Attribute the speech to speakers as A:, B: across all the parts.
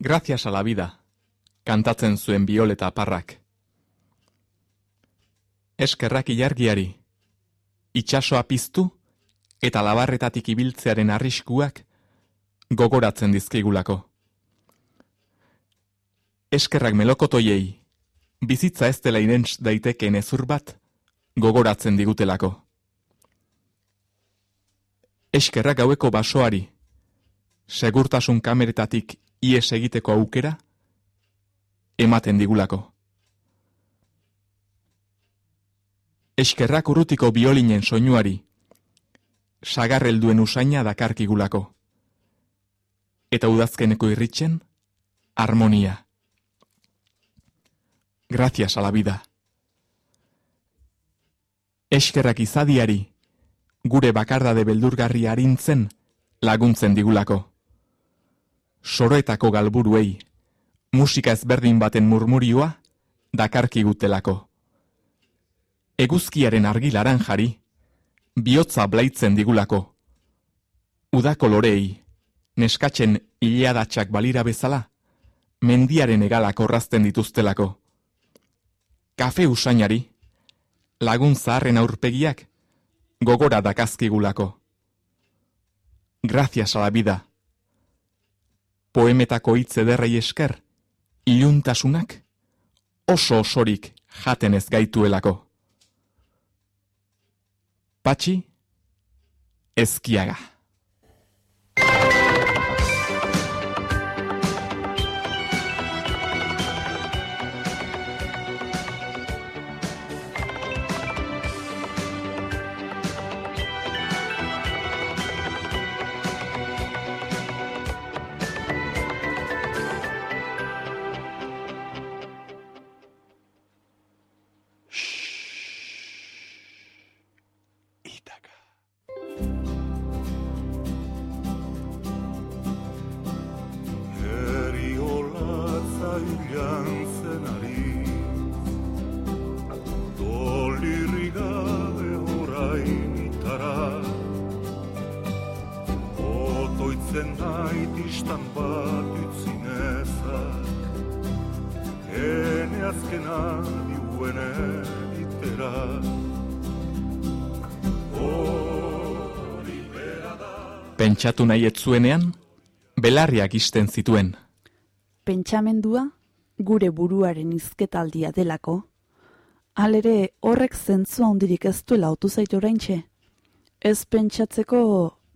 A: Gracias a la vida, kantatzen zuen bioleta parrak. Eskerrak ilargiari, itxasoa piztu eta labarretatik ibiltzearen arriskuak gogoratzen dizkigulako. Eskerrak melokotoiei, bizitza ez dela irentz daitekeen ezur bat gogoratzen digutelako. Eskerrak gaueko basoari, segurtasun kameretatik ies egiteko aukera, ematen digulako. Eskerrak urrutiko biolinen soinuari, sagarrelduen usaina dakarkigulako. Eta udazkeneko irritzen, harmonia. Gracias a la vida. Eskerrak izadiari, gure bakardade beldurgarri harintzen laguntzen digulako soroetako galburuei, musika ezberdin baten murmurioa, dakarki gutelako. Eguzkiaren argi laranjari, bihotza blaitzen digulako. Udako lorei, neskatzen ileadatxak balira bezala, mendiaren egalak orrazten dituztelako. Kafe usainari, lagun zaharren aurpegiak, gogora dakazkigulako. Gracias a la vida poemetako hitz ederrei esker, iluntasunak oso osorik jaten ez gaituelako. Patxi, ezkiaga. Pentsatu nahi etzuenean, belarriak isten zituen.
B: Pentsamendua gure buruaren izketaldia delako. Alere horrek zentzua hondirik ez duela otu zaitu oraintxe. Ez pentsatzeko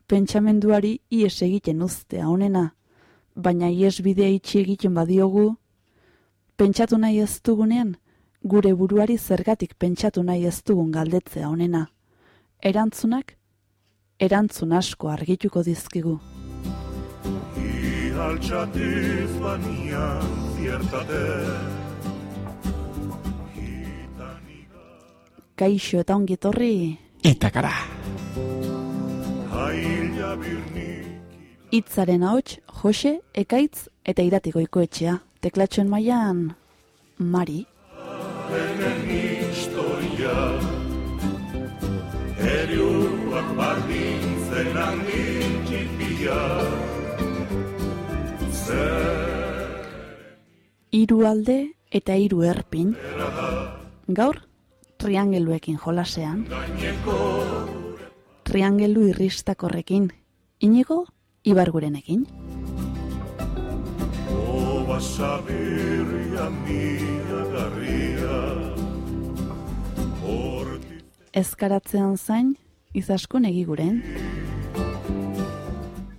B: pentsamenduari ies egiten uztea honena, baina ies bidea itxi egiten badiogu, pentsatu nahi ez dugunean, gure buruari zergatik pentsatu nahi ez dugun galdetzea honena. Erantzunak erantzun asko argituko dizkigu. Kaixo eta ongi torri.
A: Itakara.
B: Itzaren ahots, Jose, Ekaitz eta Iratiko etxea. Teklatxoen mailan Mari. Bardin zenan Iru alde eta hiru erpin. Gaur, triangeluekin jolasean. Triangelu irristakorrekin. Inigo, ibargurenekin. Oba sabirria mia garria ezkaratzean zain, izaskun egiguren.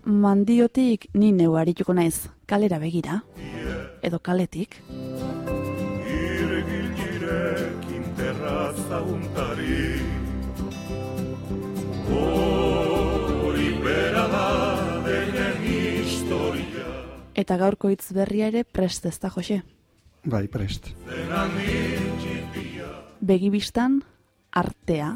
B: Mandiotik ni neu harituko naiz, kalera begira, edo kaletik. Eta gaurko hitz berria ere prest ez da, Jose?
C: Bai, prest.
B: Begibistan, artea.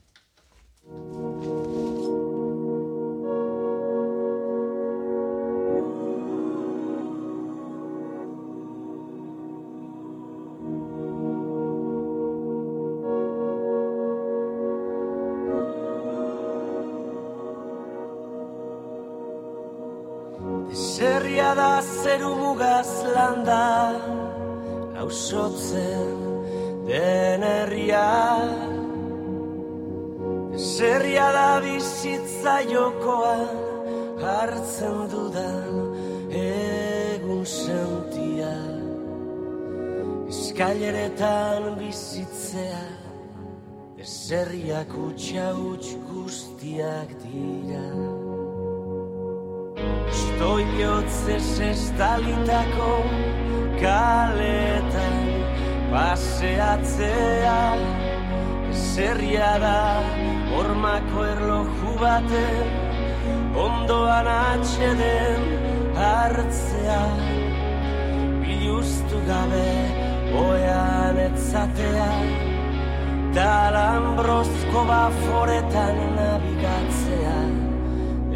C: jokoan Hartzen dudan egun sentia. Eskaileretan bizitzea Zerriak utxa utx guztiak dira. Stoi bihotzez estalitako kaletan paseatzea Zerria da hormako erloju baten ondoan atxeden hartzea. Biluztu gabe oean etzatea Talambrozko baforetan nabigatzea.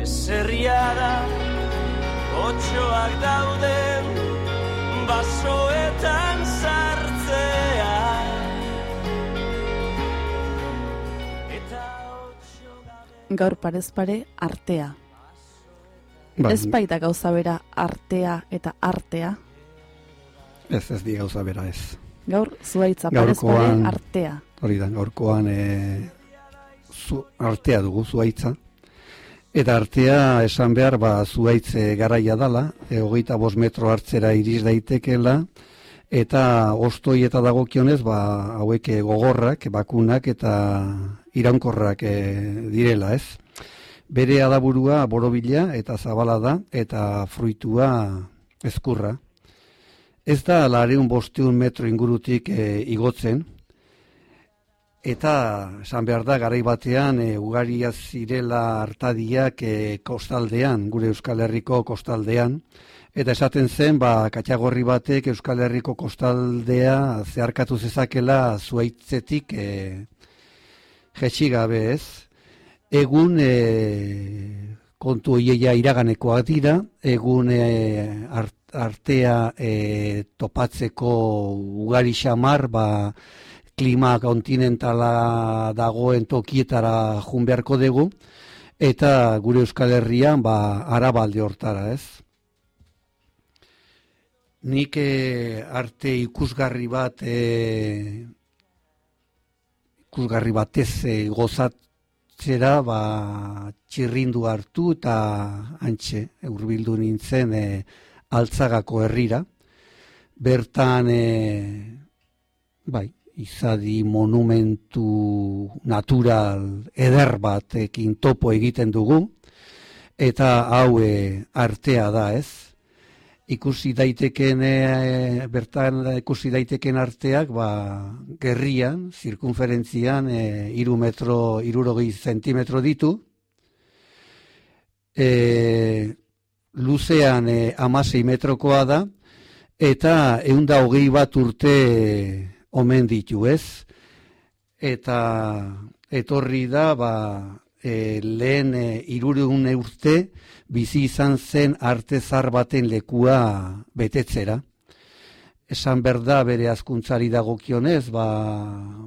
C: Ezerria da otxoak dauden basoetan
B: Gaur parez pare artea.
D: Ba,
B: Ez baita gauza bera artea eta artea.
D: Ez ez di gauza bera ez.
B: Gaur zuaitza parez pare artea.
D: Hori da, gaurkoan e, zu, artea dugu zuaitza. Eta artea esan behar ba zuaitze garaia dala, e, hogeita bost metro hartzera iris daitekela, eta ostoi eta dagokionez ba hauek e, gogorrak, bakunak eta iraunkorrak e, direla ez. Bere adaburua borobila eta zabala da eta fruitua ezkurra. Ez da lareun bosteun metro ingurutik e, igotzen, Eta esan behar da, garai batean, e, ugaria zirela hartadiak e, kostaldean, gure Euskal Herriko kostaldean. Eta esaten zen, ba, katxagorri batek Euskal Herriko kostaldea zeharkatu zezakela zuaitzetik e, jetxigabe ez. Egun e, kontu hoieia iraganekoak dira, egun e, art- artea e, topatzeko ugari xamar, ba, klima kontinentala dagoen tokietara jun beharko dugu, eta gure Euskal Herrian ba, arabalde hortara, ez? Nik eh, arte ikusgarri bat eh, ikusgarri batez eh, gozatzera ba, txirrindu hartu eta antxe hurbildu nintzen eh, altzagako herrira. Bertan eh, bai, izadi monumentu natural eder batekin topo egiten dugu, eta hau e, artea da ez. Ikusi daiteken, e, bertan ikusi daiteken arteak, ba, gerrian, zirkunferentzian, e, iru metro, irurogei zentimetro ditu, e, luzean e, amasei metrokoa da, eta eunda hogei bat urte omen ditu, ez? Eta etorri da, ba, e, lehen e, irureun urte bizi izan zen artezar baten lekua betetzera. Esan berda bere azkuntzari dagokionez, ba,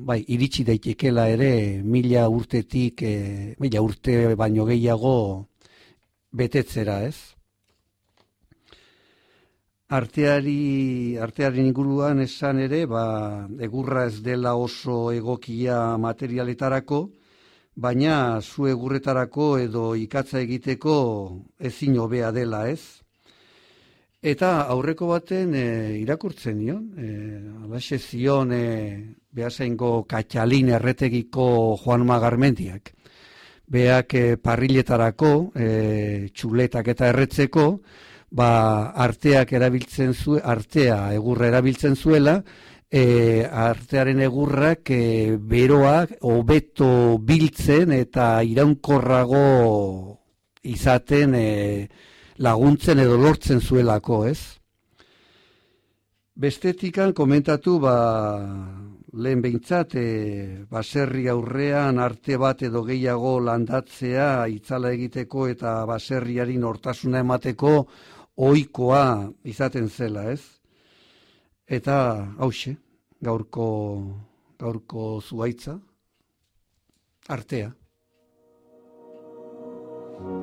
D: bai, iritsi daitekela ere mila urtetik, e, mila urte baino gehiago betetzera, ez? Arteari, artearen inguruan esan ere, ba, egurra ez dela oso egokia materialetarako, baina zu egurretarako edo ikatza egiteko ezin hobea dela ez. Eta aurreko baten e, irakurtzen nion, e, alaxe zion e, behasengo katxalin erretegiko Juan Magarmendiak. Beak e, parriletarako, e, txuletak eta erretzeko, ba, arteak erabiltzen zu, artea egurra erabiltzen zuela, e, artearen egurrak e, beroak hobeto biltzen eta iraunkorrago izaten e, laguntzen edo lortzen zuelako, ez? Bestetikan komentatu ba, lehen behintzat, e, baserri aurrean arte bat edo gehiago landatzea itzala egiteko eta baserriari nortasuna emateko ohikoa izaten zela, ez? Eta hause, gaurko gaurko zuaitza artea.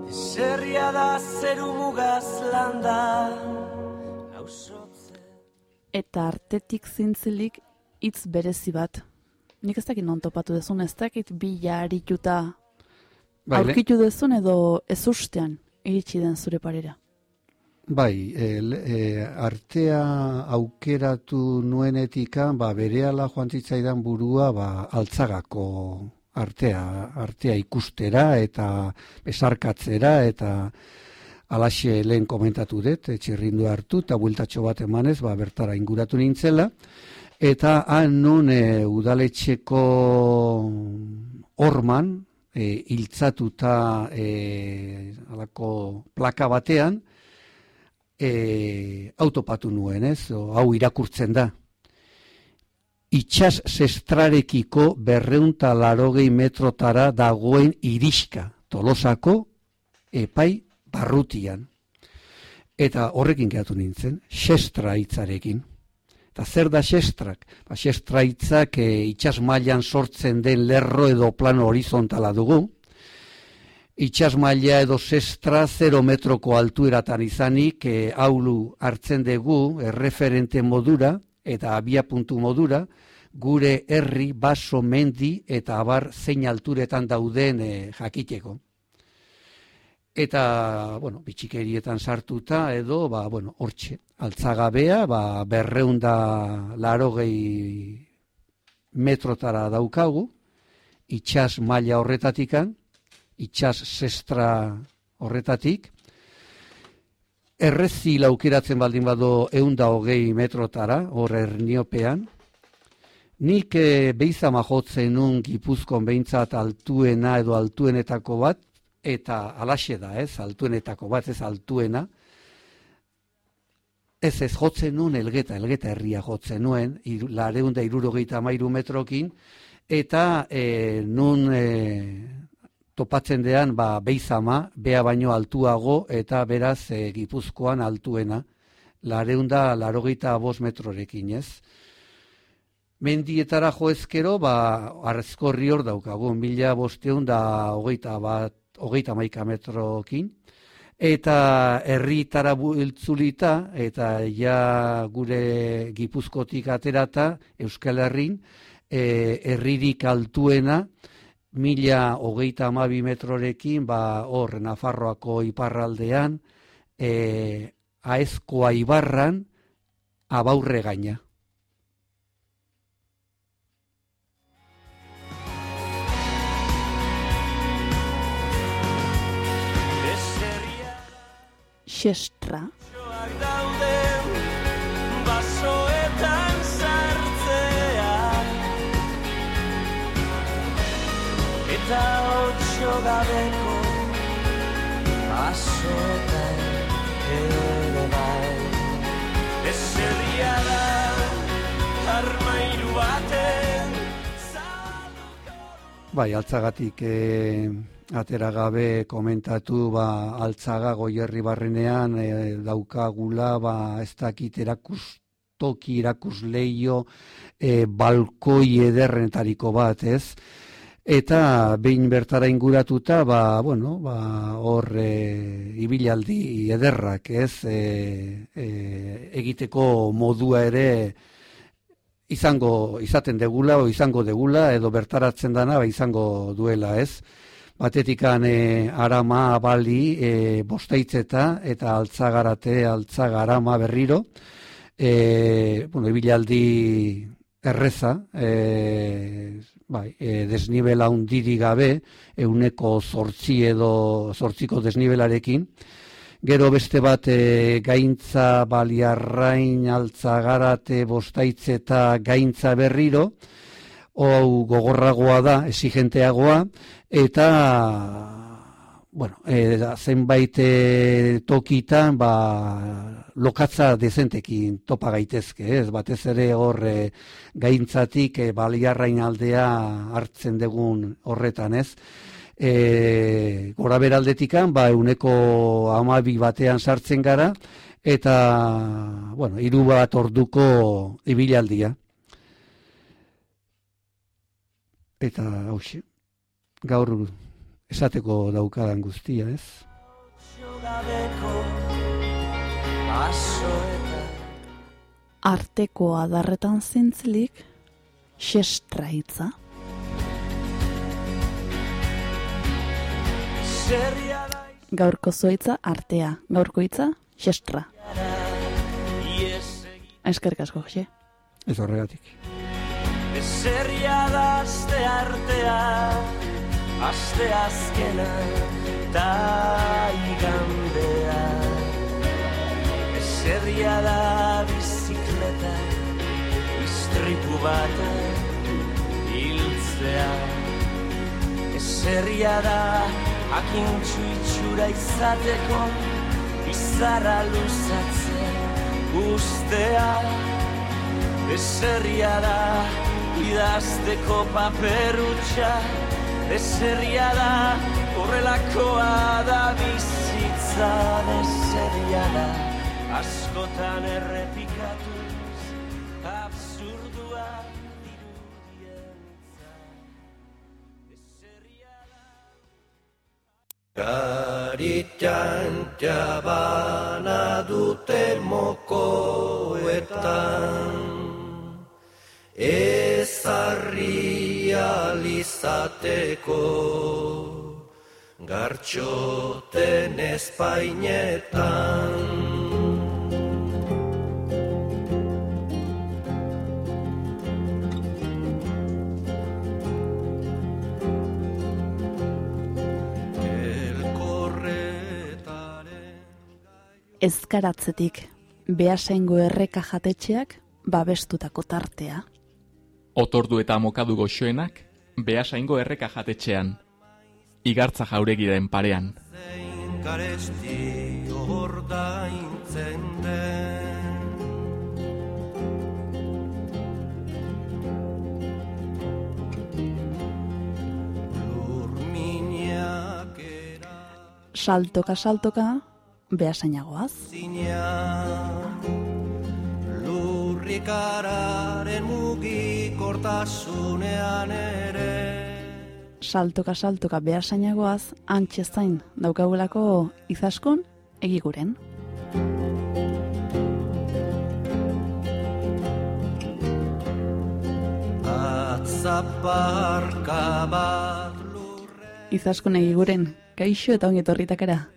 C: Zerria da zeru mugaz landa
B: Eta artetik zintzilik hitz berezi bat. Nik ez dakit non topatu dezun, ez dakit bila arituta
D: Bai,
B: aurkitu dezun edo ez ustean iritsi den zure parera.
D: Bai, e, le- e, artea aukeratu nuenetika, ba, berehala joan zitzaidan burua, ba, altzagako artea, artea ikustera eta besarkatzera eta alaxe lehen komentatu dut, txirrindu hartu eta bueltatxo bat emanez, ba, bertara inguratu nintzela, eta han nun e, udaletxeko orman, e, hiltzatuta e, alako plaka batean, e, autopatu nuen, ez? O, hau irakurtzen da. Itxas zestrarekiko berreunta larogei metrotara dagoen iriska tolosako epai barrutian. Eta horrekin gehatu nintzen, sestra hitzarekin. Eta zer da sestrak? Ba, sestra hitzak e, itxas mailan sortzen den lerro edo plano horizontala dugu, itxas maila edo sestra 0 metroko altueratan izanik e, aulu hartzen dugu erreferente modura eta abia puntu modura gure herri, baso, mendi eta abar zein alturetan dauden e, jakiteko. Eta, bueno, bitxikerietan sartuta edo, ba, bueno, hortxe, altzagabea, ba, berreunda larogei metrotara daukagu, itxas maila horretatikan, itxas sestra horretatik, errezi laukeratzen baldin bado eunda hogei metrotara, hor erniopean, nik e, beizama jotzen nun gipuzkon behintzat altuena edo altuenetako bat, eta alaxe da, ez, altuenetako bat, ez altuena, ez ez jotzen nun elgeta, elgeta herria jotzen nuen, iru, lareunda irurogeita mairu metrokin, eta e, nun e, topatzen dean ba, beizama, bea baino altuago, eta beraz e, gipuzkoan altuena, lareunda larogeita bos metrorekin, ez. Mendietara joezkero, ba, arrezkorri hor daukagu, mila bosteun da hogeita bat, hogeita maika metrokin, eta herritara bultzulita, eta ja gure gipuzkotik aterata, Euskal Herrin, e, herririk altuena, mila hogeita amabi metrorekin, ba, hor, Nafarroako iparraldean, e, aezkoa ibarran, abaurre gaina.
C: Ezerria
B: Sestra,
C: Eta otxo gabeko Basoetan ere bai Ezerria da Armairu baten
D: Bai, altzagatik e, atera gabe komentatu ba, altzaga goierri barrenean e, daukagula ba, ez dakit erakustoki erakusleio e, balkoi ederrenetariko bat, ez? Eta behin bertara inguratuta, ba, bueno, ba, hor e, ibilaldi ederrak, ez? E, e, egiteko modua ere izango izaten degula o izango degula edo bertaratzen dana ba, izango duela, ez? Batetikan e, arama bali e, bosteitzeta eta altzagarate altzagarama berriro. E, bueno, ibilaldi erreza, e, bai, e, desnibela undiri gabe, euneko zortzi edo zortziko desnibelarekin, Gero beste bat e, gaintza baliarrain altzagarate bostaitze eta gaintza berriro, hau gogorragoa da, exigenteagoa, eta bueno, e, zenbait e, tokitan ba, lokatza dezentekin topa gaitezke, ez? Batez ere hor e, gaintzatik e, baliarrain aldea hartzen dugun horretan, ez? e, gora beraldetikan, ba, euneko amabi batean sartzen gara, eta, bueno, hiru bat orduko ibilaldia. Eta, hauxe, gaur esateko daukadan guztia, ez?
B: Arteko adarretan zintzilik, xestra hitza.
C: Zerria da
B: Gaurko zoitza artea, gaurko hitza xestra. Eskerrik asko, Jose.
D: Ez horregatik.
C: Zerria da aste artea Aste azkena Ta igandea Zerria da bizikleta Istripu bat Hiltzea. Zerria da Akintxu itxura izateko Izarra luzatzen Ustea Eserria da idazteko paperutxa Eserria da horrelakoa da bizitza Eserria da. Askotan errepikatuz Absurdua Garitan jabana dute mokoetan. Ezarri alizateko gartxoten espainetan.
B: Ezkaratzetik, behasaingo erreka jatetxeak babestutako tartea.
A: Otordu eta mokadu goxoenak, behasaingo erreka jatetxean. Igartza jauregiren parean.
C: zein garesti ordaintzen den. Lurminak
B: Saltoka saltoka, behasainagoaz.
C: Lurrikararen mugikortasunean ere
B: Saltoka saltoka behasainagoaz, antxe zain daukagulako izaskun egiguren.
C: Atzaparka bat lurre
B: Izaskun egiguren, kaixo eta ongi etorritakara.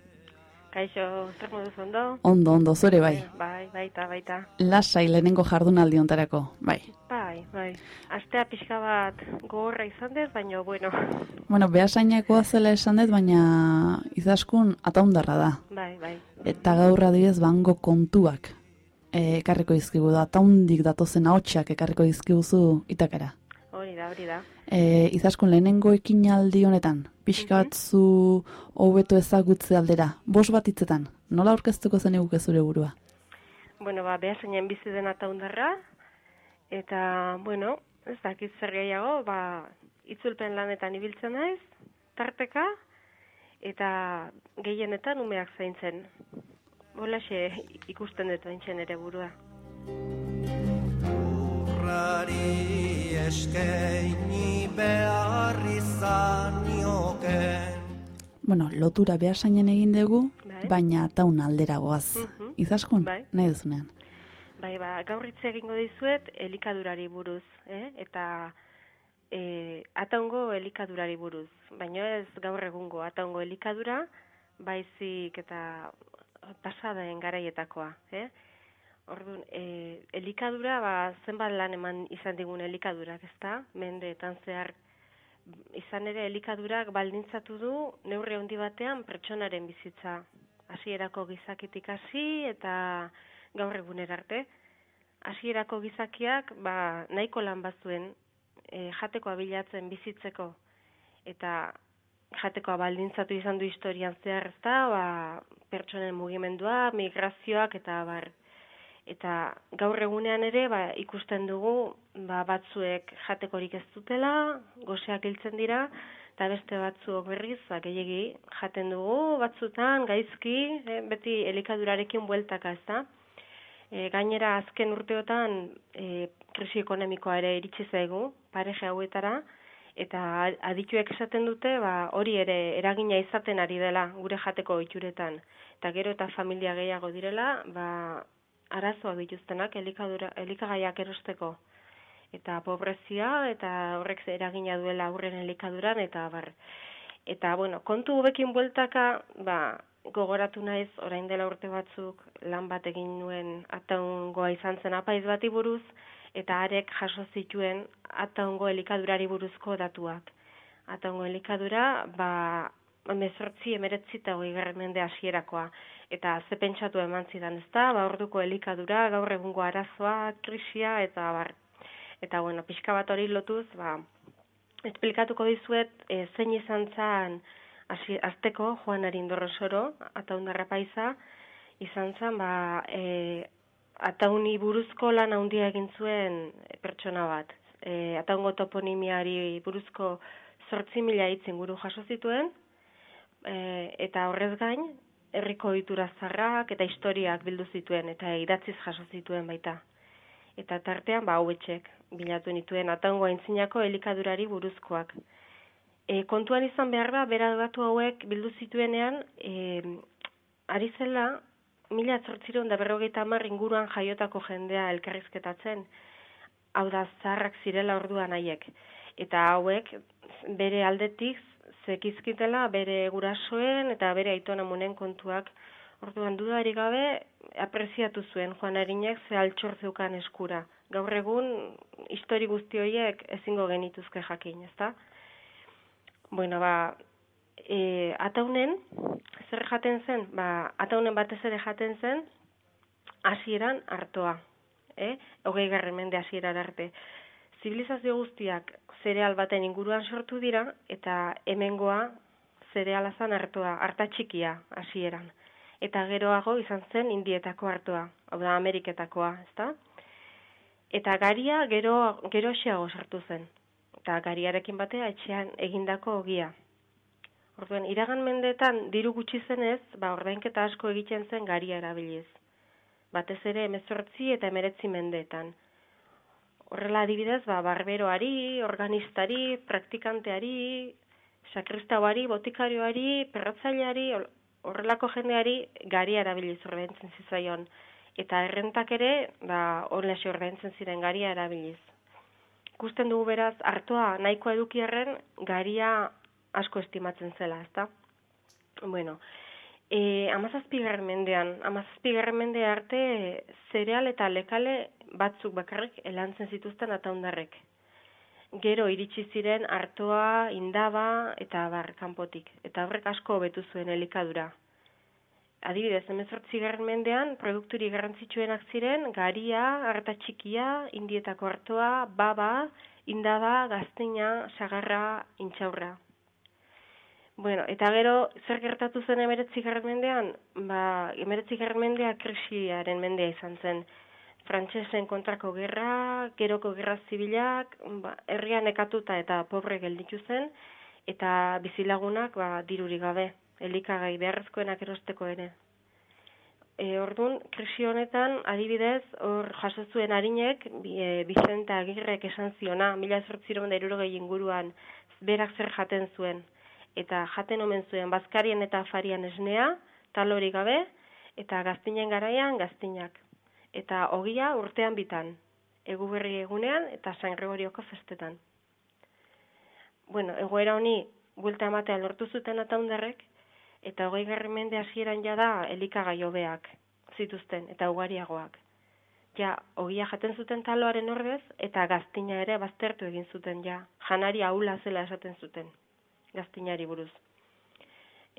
E: Kaixo, zer moduz ondo?
B: Ondo, ondo, zure bai.
E: Bai, baita, baita.
B: Lasai lehenengo jardunaldi ontarako, bai.
E: Bai, bai. Astea pixka bat gogorra izan dez, baina, bueno,
B: Bueno, behasainakoa zela esan dut, baina izaskun ataundarra da.
E: bai, bai.
B: Eta gaur adibidez bango kontuak eh, ekarriko dizkigu da, taundik datozen ahotsak ekarriko dizkiguzu itakara.
E: Hori da, hori da.
B: E, izaskun lehenengo ekinaldi honetan, pixka bat zu hobeto ezagutze aldera, bos bat hitzetan, nola aurkeztuko zen zure burua?
E: Bueno, ba, behar zeinen bizi den ataundarra, eta, bueno, ez dakit zer gehiago, ba, itzulpen lanetan ibiltzen naiz, tarteka, eta gehienetan umeak zaintzen. Holaxe ikusten dut haintzen ere burua.
C: Lurrari eskaini behar izan nioken
B: Bueno, lotura behasainen egin dugu,
E: Bai.
B: baina taun alderagoaz.
E: Mhm.
B: Izaskun,
E: Bai.
B: nahi duzunean.
E: Bai, ba, gaur hitz egingo dizuet elikadurari buruz, eh? eta e, ataungo elikadurari buruz. Baina ez gaur egungo ataungo elikadura, baizik eta pasadaen garaietakoa. Eh? Orduan, e, elikadura, ba, zenbat lan eman izan digun elikadurak, ezta? Mendeetan zehar izan ere elikadurak baldintzatu du neurri handi batean pertsonaren bizitza. Hasierako gizakitik hasi eta gaur egunera arte. Hasierako gizakiak ba, nahiko lan bazuen e, jatekoa bilatzen bizitzeko eta jatekoa baldintzatu izan du historian zehar ezta, ba, pertsonen mugimendua, migrazioak eta bar. Eta gaur egunean ere ba, ikusten dugu ba, batzuek jatekorik ez dutela, goseak hiltzen dira, eta beste batzuok berriz, ba, gehiegi jaten dugu, batzutan, gaizki, eh, beti elikadurarekin bueltaka ez da. E, gainera azken urteotan e, krisi ekonomikoa ere iritsi zaigu, pareja hauetara, Eta adituek esaten dute, ba, hori ere eragina izaten ari dela gure jateko ohituretan. Eta gero eta familia gehiago direla, ba, arazoak dituztenak elikadura, elikagaiak erosteko. Eta pobrezia eta horrek eragina duela aurren elikaduran eta bar. Eta bueno, kontu hobekin bueltaka, ba, gogoratu naiz orain dela urte batzuk lan bat egin nuen ataungoa izan zen apaiz bati buruz, eta arek jaso zituen ataungo elikadurari buruzko datuak. Ataungo elikadura, ba, mezortzi emeretzi eta hogei mende hasierakoa. Eta ze pentsatu eman zidan, ez da, ba, orduko elikadura, gaur egungo arazoa, krisia, eta bar. Eta, bueno, pixka bat hori lotuz, ba, esplikatuko dizuet, e, zein izan zan, azteko, Juan Arindorro Soro, ataundarra paisa, izan zan, ba, e, atauni buruzko lan handia egin zuen pertsona bat. E, ataungo toponimiari buruzko sortzi mila hitzen guru jaso zituen, e, eta horrez gain, herriko ditura zarrak eta historiak bildu zituen, eta idatziz jaso zituen baita. Eta tartean, ba, hauetxek, bilatu nituen ataungo aintzinako elikadurari buruzkoak. E, kontuan izan behar da, bera hauek bildu zituenean, e, ari zela, mila zortziron da berrogeita hamar inguruan jaiotako jendea elkarrizketatzen, hau da zarrak zirela orduan haiek. Eta hauek bere aldetik zekizkitela bere gurasoen eta bere aitona munen kontuak orduan dudarik gabe apreziatu zuen Juan Arinek ze altxor zeukan eskura. Gaur egun histori guzti horiek ezingo genituzke jakin, ezta? Bueno, ba, e, ataunen, zer jaten zen? Ba, ataunen batez ere jaten zen, hasieran hartoa. Eh? Hogei garren mende hasieran arte. Zibilizazio guztiak zereal baten inguruan sortu dira, eta hemengoa zereala zan hartoa, harta txikia hasieran. Eta geroago izan zen indietako hartoa, hau da Ameriketakoa, ezta? Eta garia gero, gero sartu zen. Eta gariarekin batea etxean egindako ogia. Orduan, iragan mendetan diru gutxi zenez, ba, ordainketa asko egiten zen garia erabiliz. Batez ere, emezortzi eta emeretzi mendeetan. Horrela adibidez, ba, barberoari, organistari, praktikanteari, sakristauari, botikarioari, perratzaileari, horrelako jendeari garia erabiliz ordaintzen zizaion. Eta errentak ere, ba, onlesi ordaintzen ziren garia erabiliz. Ikusten dugu beraz, hartua nahiko edukiarren garia asko estimatzen zela, ezta? Bueno, e, amazazpigarren mendean, amazazpigarren mende arte zereal eta lekale batzuk bakarrik elantzen zituzten ataundarrek. Gero iritsi ziren hartoa, indaba eta bar kanpotik. Eta horrek asko hobetu zuen elikadura. Adibidez, emezortzigarren mendean, produkturi garrantzitsuenak ziren, garia, harta txikia, indietako hartoa, baba, indaba, gazteina, sagarra, intxaurra. Bueno, eta gero, zer gertatu zen emeretzi mendean? Ba, emeretzi mendea krisiaren mendea izan zen. Frantsesen kontrako gerra, geroko gerra zibilak, ba, herrian ekatuta eta pobre gelditu zen, eta bizilagunak ba, diruri gabe, elikagai beharrezkoenak erosteko ere. E, orduan, krisi honetan, adibidez, hor jaso zuen harinek, e, Bizenta Agirrek esan ziona, mila zortziron da inguruan, berak zer jaten zuen eta jaten omen zuen bazkarien eta afarian esnea, talori gabe, eta gaztinen garaian gaztinak. Eta ogia urtean bitan, egu berri egunean eta San Gregorioko festetan. Bueno, egoera honi buelta ematea lortu zuten ataundarrek, eta hogei garri mende hasieran jada elikagai hobeak zituzten, eta ugariagoak. Ja, ogia jaten zuten taloaren ordez, eta gaztina ere baztertu egin zuten ja, janari haula zela esaten zuten gaztinari buruz.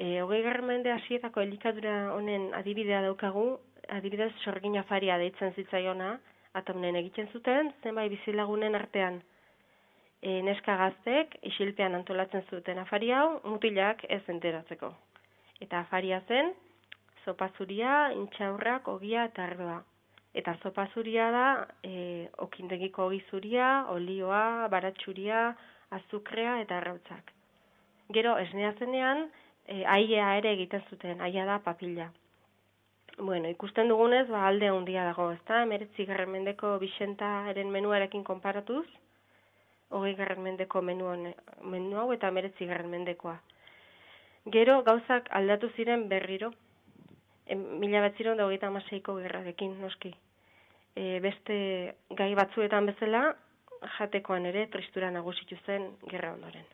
E: E, hogei mende hasietako elikadura honen adibidea daukagu, adibidez sorgin afaria deitzen zitzaiona, atomnen egiten zuten, zenbait bizilagunen artean e, neska gaztek isilpean antolatzen zuten afari hau, mutilak ez enteratzeko. Eta afaria zen, zopazuria, intxaurrak, ogia eta ardoa. Eta zopazuria da, e, okindegiko ogizuria, olioa, baratsuria, azukrea eta arrautzak. Gero, esnea zenean, e, aiea ere egiten zuten, aia da papila. Bueno, ikusten dugunez, ba, alde handia dago, ezta? Emeretzi garren mendeko Bixenta eren menuarekin konparatuz, hogei garren mendeko menu, hone- menu hau eta meretzi garren mendekoa. Gero gauzak aldatu ziren berriro, em, mila batziron da hogeita amaseiko gerrarekin, noski. E, beste gai batzuetan bezala, jatekoan ere tristura nagusitu zen gerra ondoren.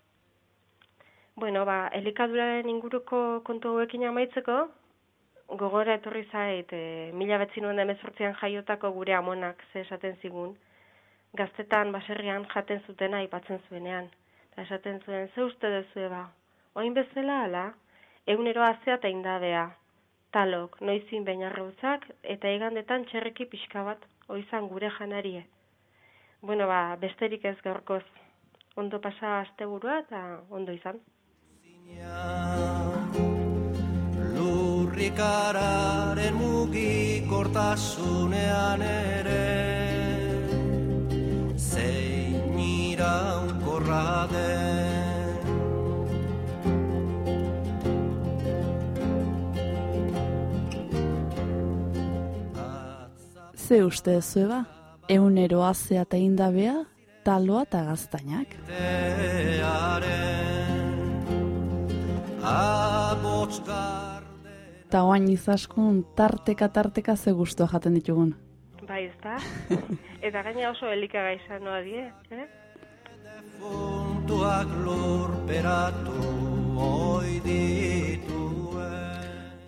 E: Bueno, ba, elikaduraren inguruko kontu hauekin amaitzeko, gogora etorri zait, e, mila betzinuen emezortzian jaiotako gure amonak ze esaten zigun, gaztetan baserrian jaten zutena aipatzen zuenean. Eta esaten zuen, ze uste duzue ba, oin bezala ala, egunero azea eta indabea, talok, noizin behin arrautzak, eta igandetan txerreki pixka bat, oizan gure janarie. Bueno, ba, besterik ez gaurkoz, ondo pasa asteburua eta ondo izan.
F: Lurrikararen mugikortasunean ere Zein iraunkorra den
B: Ze uste zueba? Eunero azea eta indabea, taloa eta gaztainak.
F: tearen Abots garden
B: Ta oain izaskun tarteka tarteka ze guztua jaten ditugun.
E: Bai, ezta? eta gaina oso elikagai sanoa die, eh?
F: Puntuak lurperatu oi dituen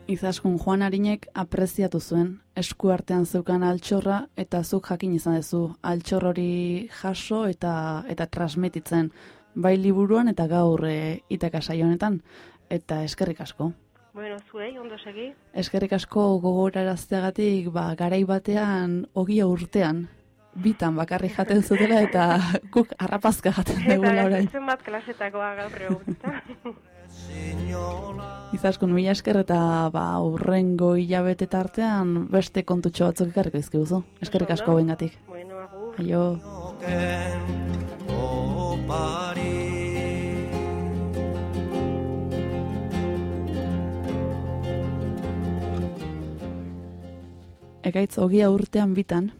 B: Izaskun Juan Arinek apreziatu zuen, esku artean zeukan altxorra eta zuk jakin izan duzu altxor hori jaso eta eta transmititzen bai liburuan eta gaur e, itakasaio honetan eta eskerrik asko.
E: Bueno, zuei, ondo segi?
B: Eskerrik asko gogorarazteagatik ba, garai batean ogia urtean bitan bakarrik jaten zutela eta guk arrapazka jaten dugula
E: Eta
B: orain.
E: zenbat klasetakoa gaur egun?
B: Izaskun mila esker eta ba, urrengo hilabete tartean beste kontutxo batzuk ekarriko izkibuzu. Eskerrik asko bengatik.
E: bueno, agur.
B: Aio. Ekaitz ogia urtean bitan,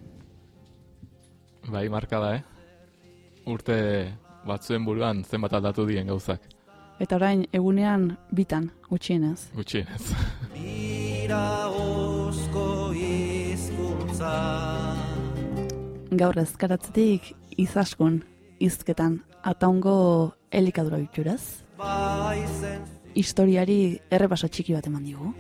A: Bai, marka da, eh? Urte batzuen buruan zenbat aldatu dien gauzak,
B: eta orain egunean bitan, gutxienez.
A: gutxienez.
F: Bira osko hizkuntza
B: Gaur ezkaratzetik izaskun, izketan, ataungo elikadura bituraz.
F: Baizen
B: Historiari errepaso txiki bat eman digu.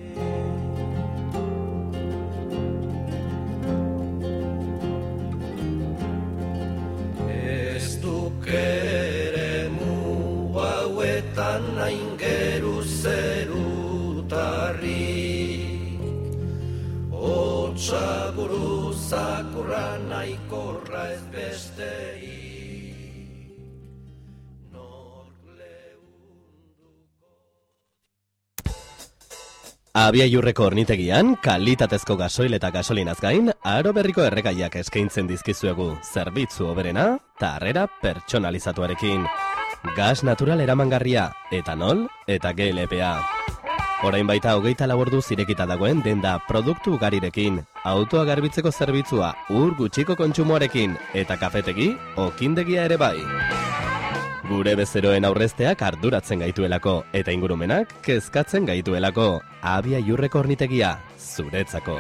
F: Duk ere mu hauetan hain geru zerutarri Otsa buru zakurra naikorra ez bestei
G: Abiaiurreko ornitegian, kalitatezko gasoil eta gasolinaz gain, aro berriko errekaiak eskaintzen dizkizuegu, zerbitzu oberena, eta harrera pertsonalizatuarekin. Gas natural eramangarria, etanol eta GLPA. Orain baita hogeita labordu zirekita dagoen denda produktu ugarirekin, autoa garbitzeko zerbitzua ur gutxiko kontsumoarekin, eta kafetegi okindegia ere bai. Gure bezeroen aurrezteak arduratzen gaituelako eta ingurumenak kezkatzen gaituelako. Abia jurreko ornitegia, zuretzako.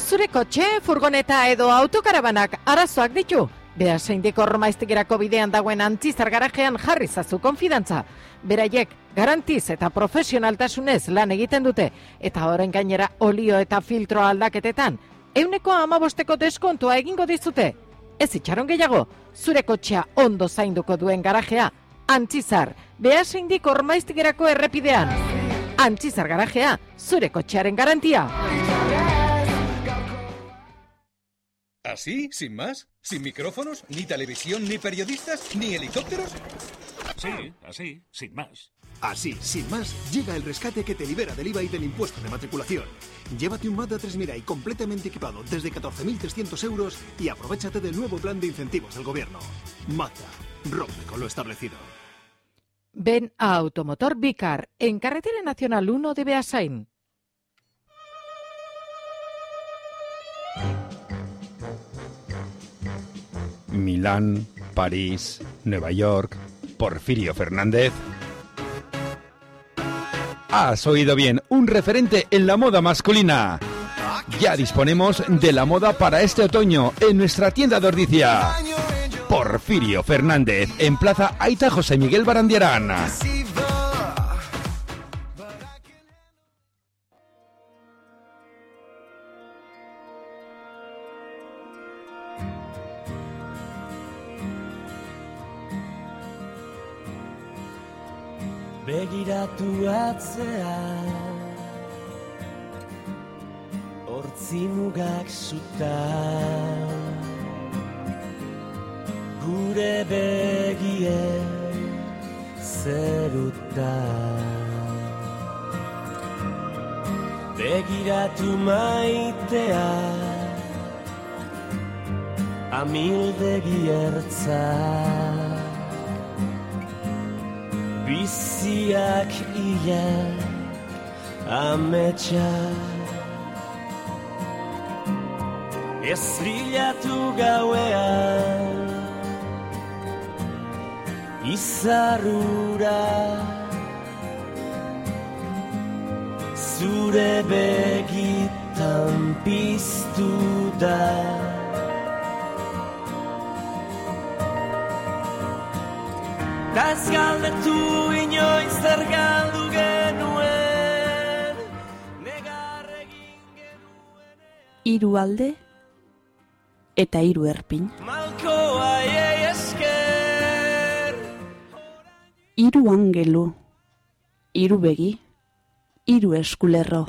H: Zure kotxe, furgoneta edo autokarabanak arazoak ditu. Bera seindiko romaiztegerako bidean dagoen antzizar garajean jarri zazu konfidantza. Beraiek garantiz eta profesionaltasunez lan egiten dute eta horren gainera olio eta filtro aldaketetan euneko amabosteko deskontua egingo dizute. Ez itxaron gehiago, zure kotxea ondo zainduko duen garajea, antzizar, bea seindik ormaiztegerako errepidean. Antzizar garajea, zure kotxearen garantia.
I: ¿Así? ¿Sin más? ¿Sin micrófonos? ¿Ni televisión, ni periodistas, ni helicópteros?
J: Sí, así, sin más.
K: Así, sin más, llega el rescate que te libera del IVA y del impuesto de matriculación. Llévate un Mazda 3000 completamente equipado desde 14.300 euros y aprovechate del nuevo plan de incentivos del gobierno. Mazda, rompe con lo establecido.
H: Ven a Automotor Vicar, en Carretera Nacional 1 de Beasain.
L: Milán, París, Nueva York, Porfirio Fernández Has oído bien, un referente en la moda masculina. Ya disponemos de la moda para este otoño en nuestra tienda de Ordicia. Porfirio Fernández, en Plaza Aita José Miguel Barandiarán.
C: Begiratu atzea. Hortzi mugak zuta Gure begie zeruta. Begiratu maitea. Amildegi ertzak Biziak ia ametsa. Ez bilatu gauean Izarrura. Zure begitan piztu da Da ez galdetu inoiz zer galdu genuen
B: Hiru alde eta hiru erpin.
C: Malkoa iei esker
B: Hiru angelu, hiru begi, hiru eskulerro,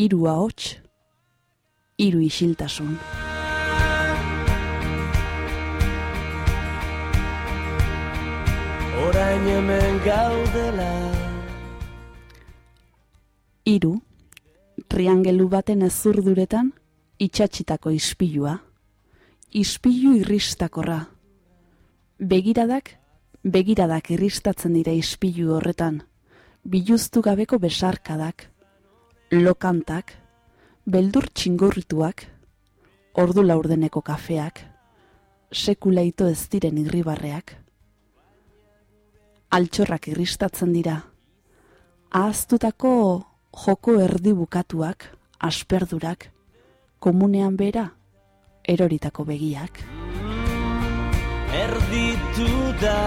B: hiru ahots, hiru isiltasun.
C: Orain hemen gaudela
B: Hiru, triangelu baten ezurduretan itxatxitako ispilua. Ispilu irristakorra. Begiradak, begiradak irristatzen dira ispilu horretan. Biluztu gabeko besarkadak, lokantak, beldur txingurrituak, ordu laurdeneko kafeak, sekulaito ez diren irribarreak. Altxorrak irristatzen dira. Ahaztutako joko erdi bukatuak, asperdurak, komunean bera, eroritako begiak.
C: erditu da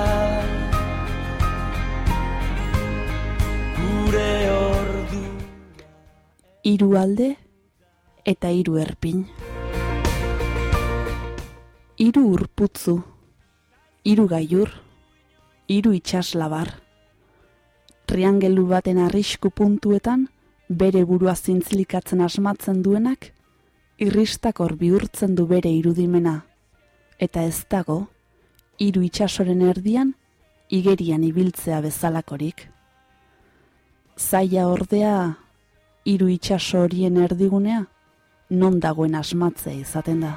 C: Gure ordu
B: Hiru alde eta hiru erpin. Hiru urputzu, hiru gailur, hiru itxaslabar. Triangelu baten arrisku puntuetan, bere burua zintzilikatzen asmatzen duenak, irristakor bihurtzen du bere irudimena, eta ez dago, hiru itxasoren erdian, igerian ibiltzea bezalakorik. Zaila ordea, hiru itxaso horien erdigunea, non dagoen asmatzea izaten da.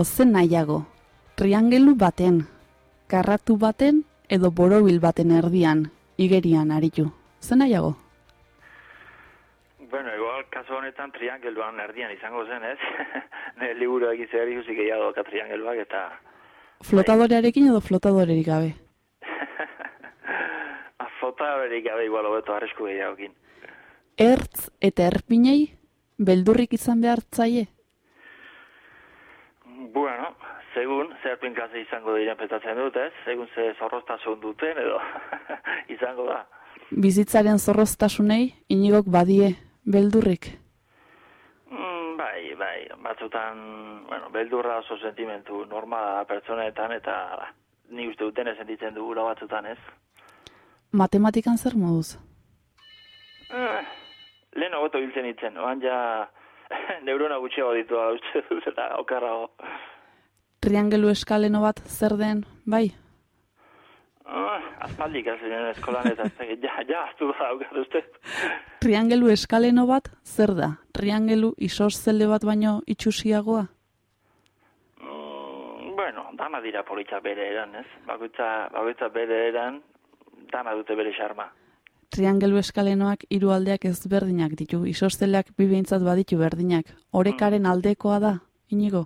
B: Inigo zen nahiago, triangelu baten, karratu baten edo borobil baten erdian, igerian aritu. Zen nahiago?
M: Bueno, igual, kaso honetan triangeluan erdian izango zen, ez? ne liburu egitzea ikusi gehiago ka triangeluak eta
B: Flotadorearekin edo flotadorerik gabe?
M: fotaberik gabe igual hobeto arrisku gehiagokin.
B: Ertz eta erpinei beldurrik izan behar zaie?
M: Bueno, segun zerpin klase izango diren petatzen dut, ez? Segun ze zorroztasun duten edo izango da.
B: Bizitzaren zorroztasunei inigok badie beldurrik.
M: Mm, bai, bai, batzutan, bueno, beldurra oso sentimentu normala pertsonetan eta ni uste duten sentitzen dugula batzutan, ez?
B: Matematikan zer moduz?
M: Eh, lehen hobeto hiltzen itzen, oan ja neurona gutxiago ditu ala uste dut eta okarrago.
B: Triangelu eskaleno bat zer den, bai?
M: Ah, aspaldik hasi nuen eskolan eta ez ja, ja, aztu da daukat uste.
B: Triangelu eskaleno bat, zer da? Triangelu isoscele bat baino itxusiagoa?
M: Mm, bueno, dana dira politza bere eran, ez? Bakoitza, bakoitza bere eran, dana dute bere xarma.
B: Triangelu eskalenoak hiru aldeak ezberdinak ditu, isosceleak bi behintzat baditu berdinak. Orekaren aldekoa da, inigo?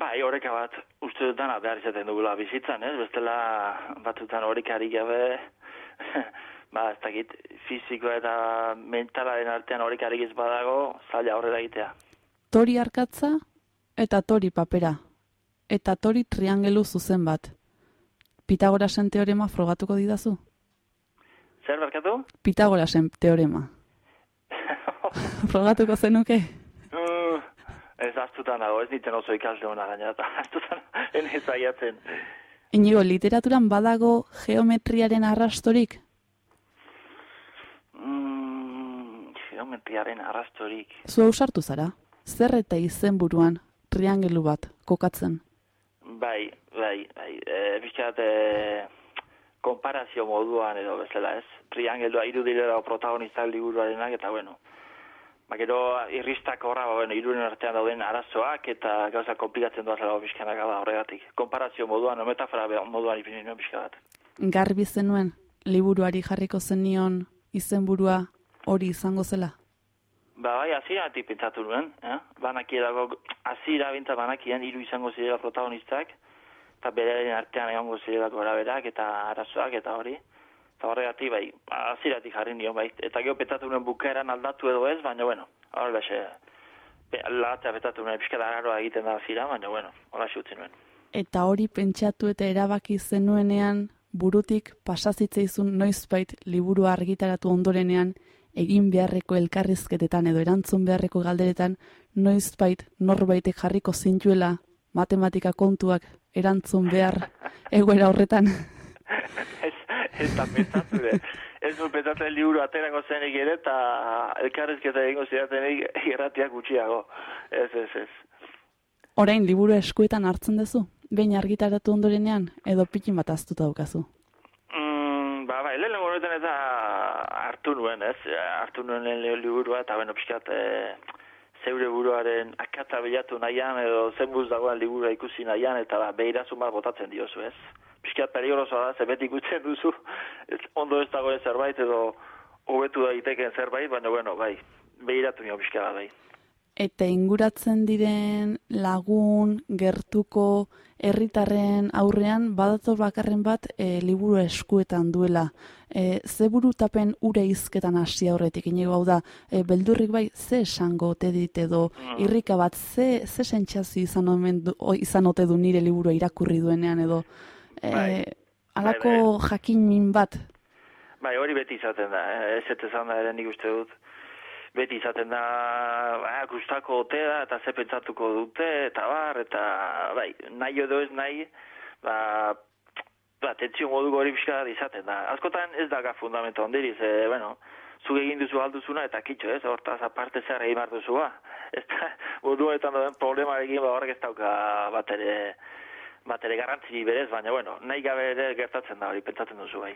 M: Bai, oreka bat, uste dut dana behar izaten dugula bizitzan, ez? Bestela batzutan orekari gabe, ba, ez dakit, fiziko eta mentalaren artean orekarik ez badago, zaila horrela egitea.
B: Tori arkatza eta tori papera. Eta tori triangelu zuzen bat. Pitagorasen teorema frogatuko didazu?
M: Zer barkatu?
B: Pitagorasen teorema. frogatuko zenuke?
M: Uh, ez astutan dago, ez nintzen oso ikasle hona gaina, eta astutan enez aiatzen.
B: Inigo, literaturan badago geometriaren arrastorik?
M: Mm, geometriaren arrastorik.
B: Zu ausartu zara? Zer eta izen buruan triangelu bat kokatzen?
M: Bai, bai, bai. E, Bizkat, e, konparazio moduan edo bezala ez. Triangelua hiru direla protagonistak liburuarenak eta bueno. Ba, gero irristak horra, ba, bueno, iruren artean dauden arazoak eta gauza komplikatzen doaz lago bizkanak da horregatik. Konparazio moduan, no metafora moduan ipini nuen bizka bat.
B: Garbi zenuen, liburuari jarriko zenion izenburua hori izango zela?
M: Ba, bai, aziratik pentsatu nuen, eh? Banaki dago, azira bintzat banakien, hiru izango zirela protagonistak, eta beraren artean egongo zirela gora berak, eta arazoak, eta hori. Eta horregatik, bai, aziratik jarri nion, bai. Eta gero pentsatu nuen bukaeran aldatu edo ez, baina, bueno, hori bexe, latzea pentsatu nuen, pixka da egiten da azira, baina, bueno, hola utzi nuen.
B: Eta hori pentsatu eta erabaki zenuenean, burutik pasazitzeizun noizbait liburua argitaratu ondorenean, egin beharreko elkarrizketetan edo erantzun beharreko galderetan, noizbait norbaitek jarriko zintuela matematika kontuak erantzun behar egoera horretan.
M: ez, ez da pentsatu. Ez du pentsatzen liburu aterako zenik ere, eta elkarrizketa egingo ziratenik irratiak gutxiago. Ez, ez, ez.
B: Orain liburu eskuetan hartzen duzu? Behin argitaratu ondorenean edo pikin bat aztuta daukazu?
M: Mm, ba, bai, lehen horretan eta hartu nuen, ez? Hartu nuen lehen liburua, eta bueno, pixkat, e, zeure buruaren akata bilatu nahian, edo zenbuz dagoen liburua ikusi nahian, eta ba, behirazun bat botatzen diozu, ez? Pixkat perigorosoa da, ze beti ikusten duzu, ez, ondo ez dagoen zerbait, edo hobetu daiteken zerbait, baina, bueno, bai, behiratu nio pixka bat, bai.
B: Eta inguratzen diren lagun, gertuko, herritarren aurrean, badator bakarren bat e, liburu eskuetan duela. E, ze burutapen ure izketan hasi aurretik, inigo hau da, e, beldurrik bai, ze esango ote dit edo, irrika bat, ze, ze sentsazio izan, omen du, o, izan ote du nire liburu irakurri duenean edo, e,
M: Bai.
B: alako
M: Bai,
B: jakin min bat,
M: Bai, hori beti izaten da, eh? ez ez da ere nik uste dut. Beti izaten da, ba, gustako otea eta ze pentsatuko dute, eta bar, eta bai, nahi edo ez nahi, ba, ba, tentzio modu hori bat izaten da. Askotan ez daga fundamento ondiriz, e, bueno, zuk egin duzu alduzuna eta kitxo, ez, hortaz aparte zer egin behar duzu, ba. Ez da, moduetan dauden problemarekin, ba, horrek ez dauka bat ere, bat ere garrantzi berez, baina, bueno, nahi gabe ere gertatzen da hori, pentsatzen duzu, bai.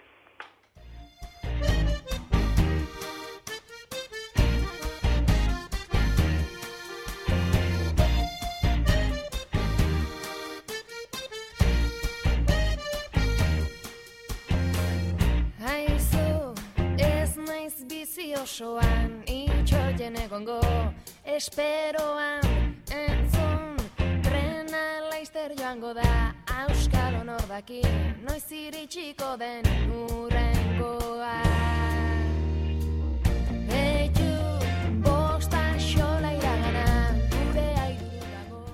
N: Bizi osoan itxoien egongo Esperoan entzun. Trena laizter joango da Auskal honor daki Noiz iritsiko den urrengoa Beitu, bosta xola iragana Gure airu dago.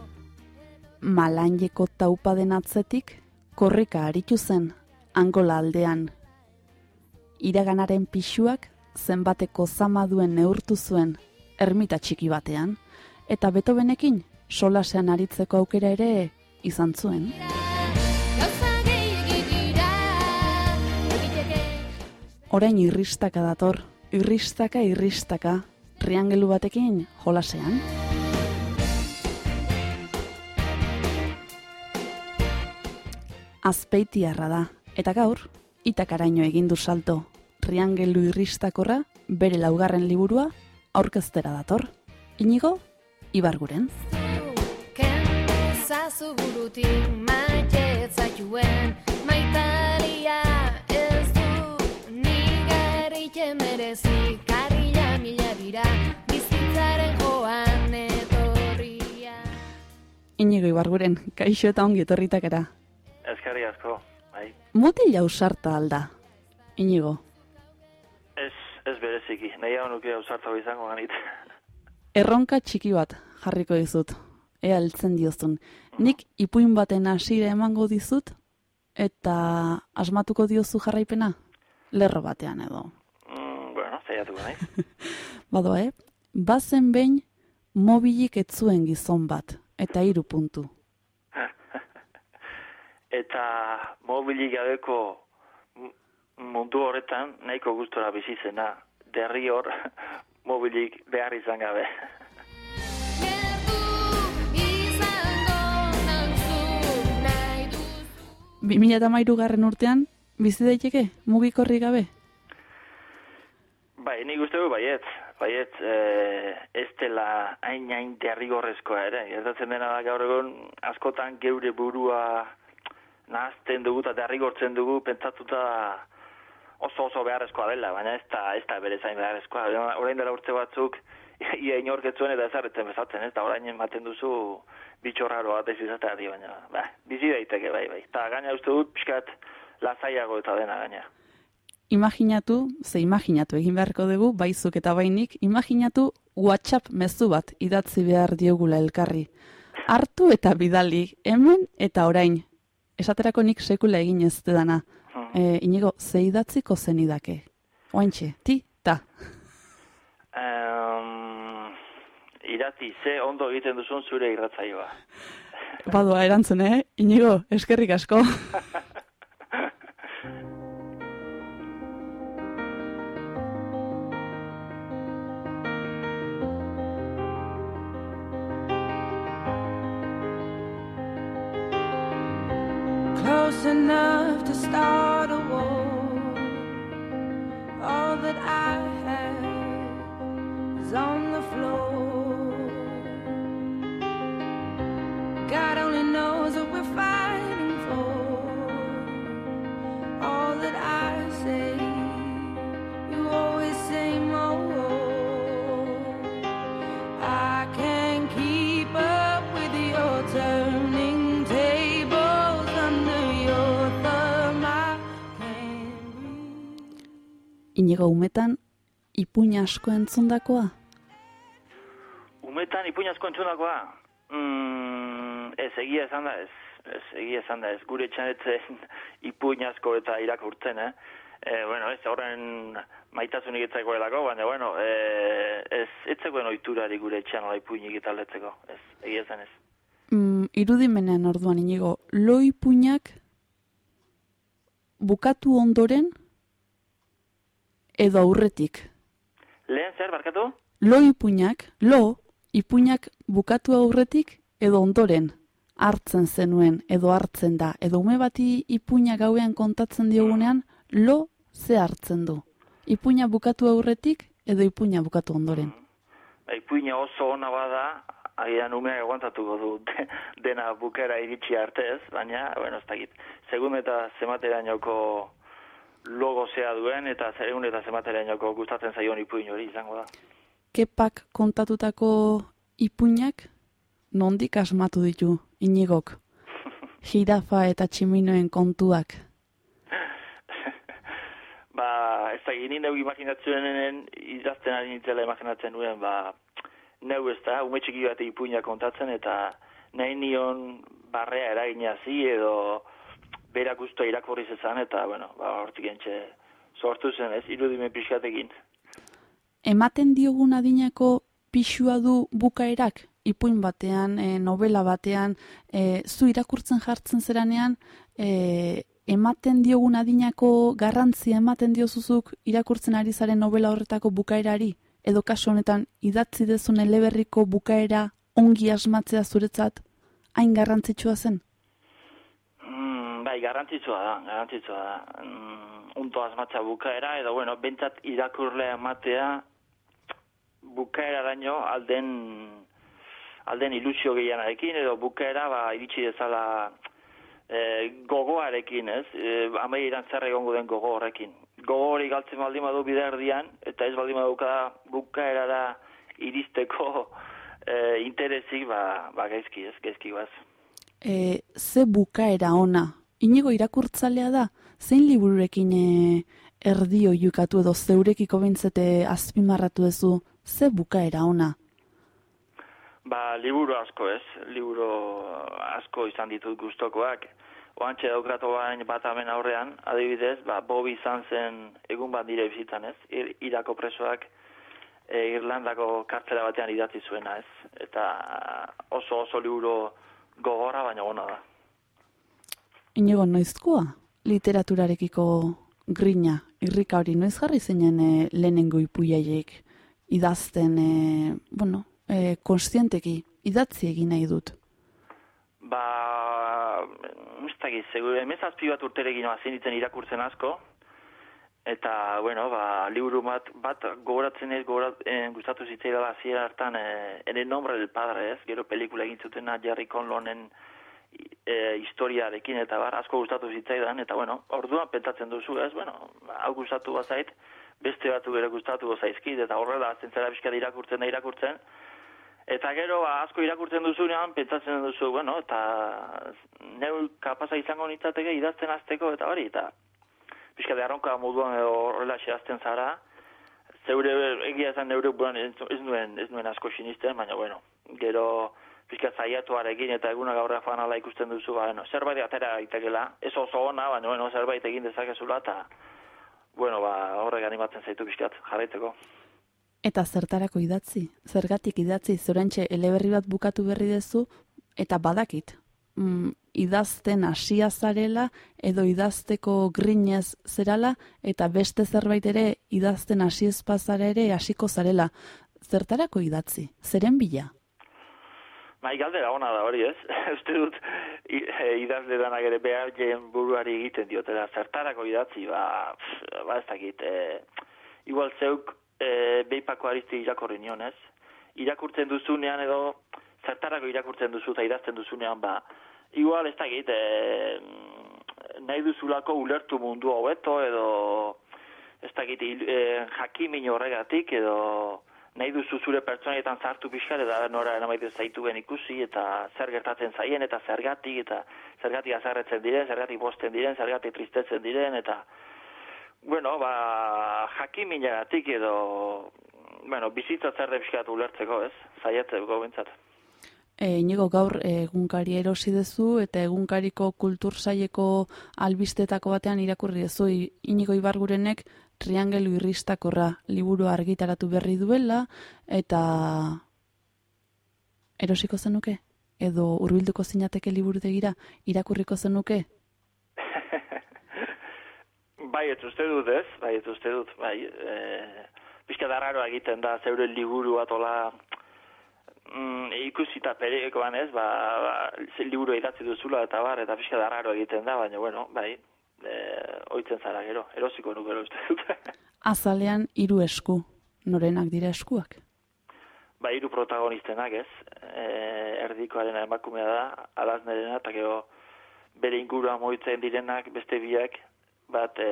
B: Malanjeko taupaden atzetik, korrika aritu zen, angola aldean. Iraganaren pixuak zenbateko zama duen neurtu zuen ermita txiki batean, eta betobenekin solasean aritzeko aukera ere izan zuen. Orain irristaka dator, irristaka irristaka, triangelu batekin jolasean. Azpeitiarra da, eta gaur, itakaraino egin du salto. Triangelu irristakorra, bere laugarren liburua, aurkeztera dator. Inigo, Ibarguren.
N: Zazu burutik maitetzakuen Maitalia ez du nigarik merezi Karrila mila dira bizitzaren joan etorria
B: Inigo Ibarguren, kaixo eta ongi etorritakera.
M: Eskerri asko, bai.
B: Mutil ausarta alda, Inigo.
M: Ez, ez bereziki, nahi hau nuke ausartzago izango ganit.
B: Erronka txiki bat jarriko dizut, ea heltzen diozun. Nik ipuin baten hasiera emango dizut, eta asmatuko diozu jarraipena? Lerro batean edo.
M: Mm, bueno, zaiatuko nahi.
B: Badoa, eh? Bazen behin mobilik etzuen gizon bat, eta hiru puntu.
M: Eta mobilik gabeko mundu horretan nahiko gustora bizi zena. Derri hor mobilik behar izan gabe.
N: Du
B: 2013 garren urtean, bizi daiteke, mugikorri gabe?
M: Bai, nik uste du baiet, baiet, eh, ez dela hain hain derrigorrezkoa ere. Gertatzen dena da gaur egun askotan geure burua nahazten dugu eta derrigortzen dugu pentsatuta oso oso beharrezkoa dela, baina ez da, ez da bere zain beharrezkoa. Orain dela urte batzuk, ia inorketzuen eta ezarretzen bezatzen, ez da orain ematen duzu bitxorraro bat ez izateari, baina ba, bizi daiteke bai, bai. Eta gaina uste dut pixkat lasaiago eta dena gaina.
B: Imaginatu, ze imaginatu egin beharko dugu, baizuk eta bainik, imaginatu WhatsApp mezu bat idatzi behar diogula elkarri. Hartu eta bidali, hemen eta orain. Esaterako nik sekula egin ez dana. E, inigo, ze idatziko zenidake? Oaintxe, ti, ta.
M: Um, irati, ze ondo egiten duzun zure irratzaioa.
B: Badoa erantzun, eh? Inigo, eskerrik asko.
F: close enough to start that I
B: Inigo umetan, ipuin asko entzundakoa?
M: Umetan ipuñazko entzunakoa? Mm, ez, egia esan da ez. Ez, egia esan da ez. Gure txanetzen ipuñazko eta irakurtzen, eh? E, bueno, ez, horren maitasunik etzeko edako, baina, bueno, e, ez, etzekoen oiturari gure etxean ola ipuinik eta letzeko, ez, egia esan ez.
B: Mm, irudimenean orduan inigo, lo ipuinak bukatu ondoren edo aurretik.
M: Lehen zer, barkatu?
B: Lo ipuinak, lo ipuinak bukatu aurretik edo ondoren hartzen zenuen edo hartzen da. Edo ume bati ipuina gauean kontatzen diogunean, lo ze hartzen du. Ipuina bukatu aurretik edo ipuina bukatu ondoren.
M: Ba, ipuina oso ona bada, agian umeak aguantatuko du de- dena bukera iritsi arte ez, baina, bueno, ez dakit. Segun eta zematerainoko logo zea duen, eta segun eta zematerainoko gustatzen zaion ipuin hori izango da.
B: Kepak kontatutako ipuinak nondik asmatu ditu inigok. Jirafa eta tximinoen kontuak.
M: Ba, ez da, ni neu imaginatzionen idazten ari nintzela imaginatzen nuen, ba, neu ez da, ume txiki bat ipuina kontatzen, eta nahi nion barrea eraginazi edo berak guztua irakurri zezan, eta, bueno, ba, hortik entxe sortu zen, ez, irudimen pixkatekin.
B: Ematen diogun adinako pixua du bukaerak, ipuin batean, e, novela batean, e, zu irakurtzen jartzen zeranean, e, ematen diogun adinako garrantzia ematen diozuzuk irakurtzen ari zaren novela horretako bukaerari, edo kasu honetan idatzi dezun eleberriko bukaera ongi asmatzea zuretzat hain garrantzitsua zen?
M: Bai, garrantzitsua da, garrantzitsua da. Mm, unto asmatza bukaera, edo, bueno, bentsat irakurlea ematea bukaera daño alden alden ilusio gehianarekin, edo bukaera ba, iritsi dezala e, gogoarekin, ez? E, amaieran zer egongo den gogo horrekin. Gogo hori galtzen baldin badu bide erdian, eta ez baldin baduka bukaerara iristeko e, interesik, ba, ba gaizki, ez, gaizki baz.
B: E, ze bukaera ona? Inigo irakurtzalea da? Zein libururekin e, erdi oiukatu edo zeurekiko bintzete azpimarratu duzu ze bukaera ona?
M: Ba, liburu asko ez, liburu asko izan ditut gustokoak. Oantxe daukratu bain bat hemen aurrean, adibidez, ba, Bobi izan zen egun bat nire bizitan ez, Ir, irako presoak e, Irlandako kartzela batean idatzi zuena ez. Eta oso oso liburu gogorra baina ona da.
B: Inigo noizkoa literaturarekiko grina, irrika hori noiz jarri zinen e, lehenengo ipuiaiek? Idazten, e, bueno, e, konstienteki idatzi egin nahi dut.
M: Ba, ez dakit, segur, emezazpi bat urterekin hazin ditzen irakurtzen asko, eta, bueno, ba, liburu bat, bat gogoratzen ez, gogorat, eh, gustatu zitzaidala hasiera hartan, eh, ere nombre del padre, ez, gero pelikula egin zutena Jerry Conlonen e, historiarekin, eta bar, asko gustatu zitzaidan, eta, bueno, orduan pentsatzen duzu, ez, bueno, hau gustatu bazait, beste batu bere gustatu zaizkit, eta horrela, zentzera bizkat irakurtzen da irakurtzen, Eta gero, ba, asko irakurtzen duzunean, pentsatzen duzu, bueno, eta neu kapasa izango nitzateke idazten azteko, eta hori, eta pixka de moduan horrela xeazten zara, zeure egia esan neure buran ez, ez, nuen, ez nuen asko sinisten, baina, bueno, gero pixka zaiatuarekin eta eguna gaurra fan ala ikusten duzu, ba, bueno, zerbait atera itekela, ez oso ona, baina, bueno, zerbait egin dezakezula, eta, bueno, ba, horrek animatzen zaitu pixkat, jarraiteko.
B: Eta zertarako idatzi? Zergatik idatzi zorentxe eleberri bat bukatu berri dezu eta badakit. Mm, idazten hasia zarela edo idazteko grinez zerala eta beste zerbait ere idazten hasi espazara ere hasiko zarela. Zertarako idatzi? Zeren bila?
M: Bai, galdera ona da hori, ez? Uste dut e, idazle danak ere behar jen buruari egiten diotela. Zertarako idatzi, ba, pff, ba ez dakit, e, igual zeuk e, beipako arizti irakorri nion, ez? Irakurtzen duzunean edo zertarako irakurtzen duzu eta idazten duzunean, ba, igual ez dakit, e, nahi duzulako ulertu mundu hobeto edo ez dakit, e, jakimin horregatik edo nahi duzu zure pertsonaietan zartu pixkat eta nora eramaite zaituen ikusi eta zer gertatzen zaien eta zergatik eta zergatik azarretzen diren, zergatik bosten diren, zergatik tristetzen diren eta bueno, ba, jakiminagatik edo bueno, bizitza zer de pixkat ulertzeko, ez? Zaiatzeko bintzat.
B: E, inigo gaur egunkari erosi duzu eta egunkariko kultur saileko albistetako batean irakurri duzu inigo ibargurenek triangelu irristakorra liburu argitaratu berri duela eta erosiko zenuke? Edo hurbilduko zinateke liburutegira irakurriko zenuke?
M: Bai, ez uste dut, ez? Bai, ez uste dut, bai. E, Pixka da raroa egiten da, zeure liburu bat ola mm, ikusita periodikoan ez, ba, ba, liburu idatzi duzula eta bar, eta pixka da raroa egiten da, baina, bueno, bai, e, oitzen zara gero, erosiko nukero uste dut.
B: Azalean hiru esku, norenak dira eskuak.
M: ba, hiru protagonistenak ez, e, erdikoaren emakumea da, alaznerena, eta gero bere ingurua moitzen direnak, beste biak, bat e,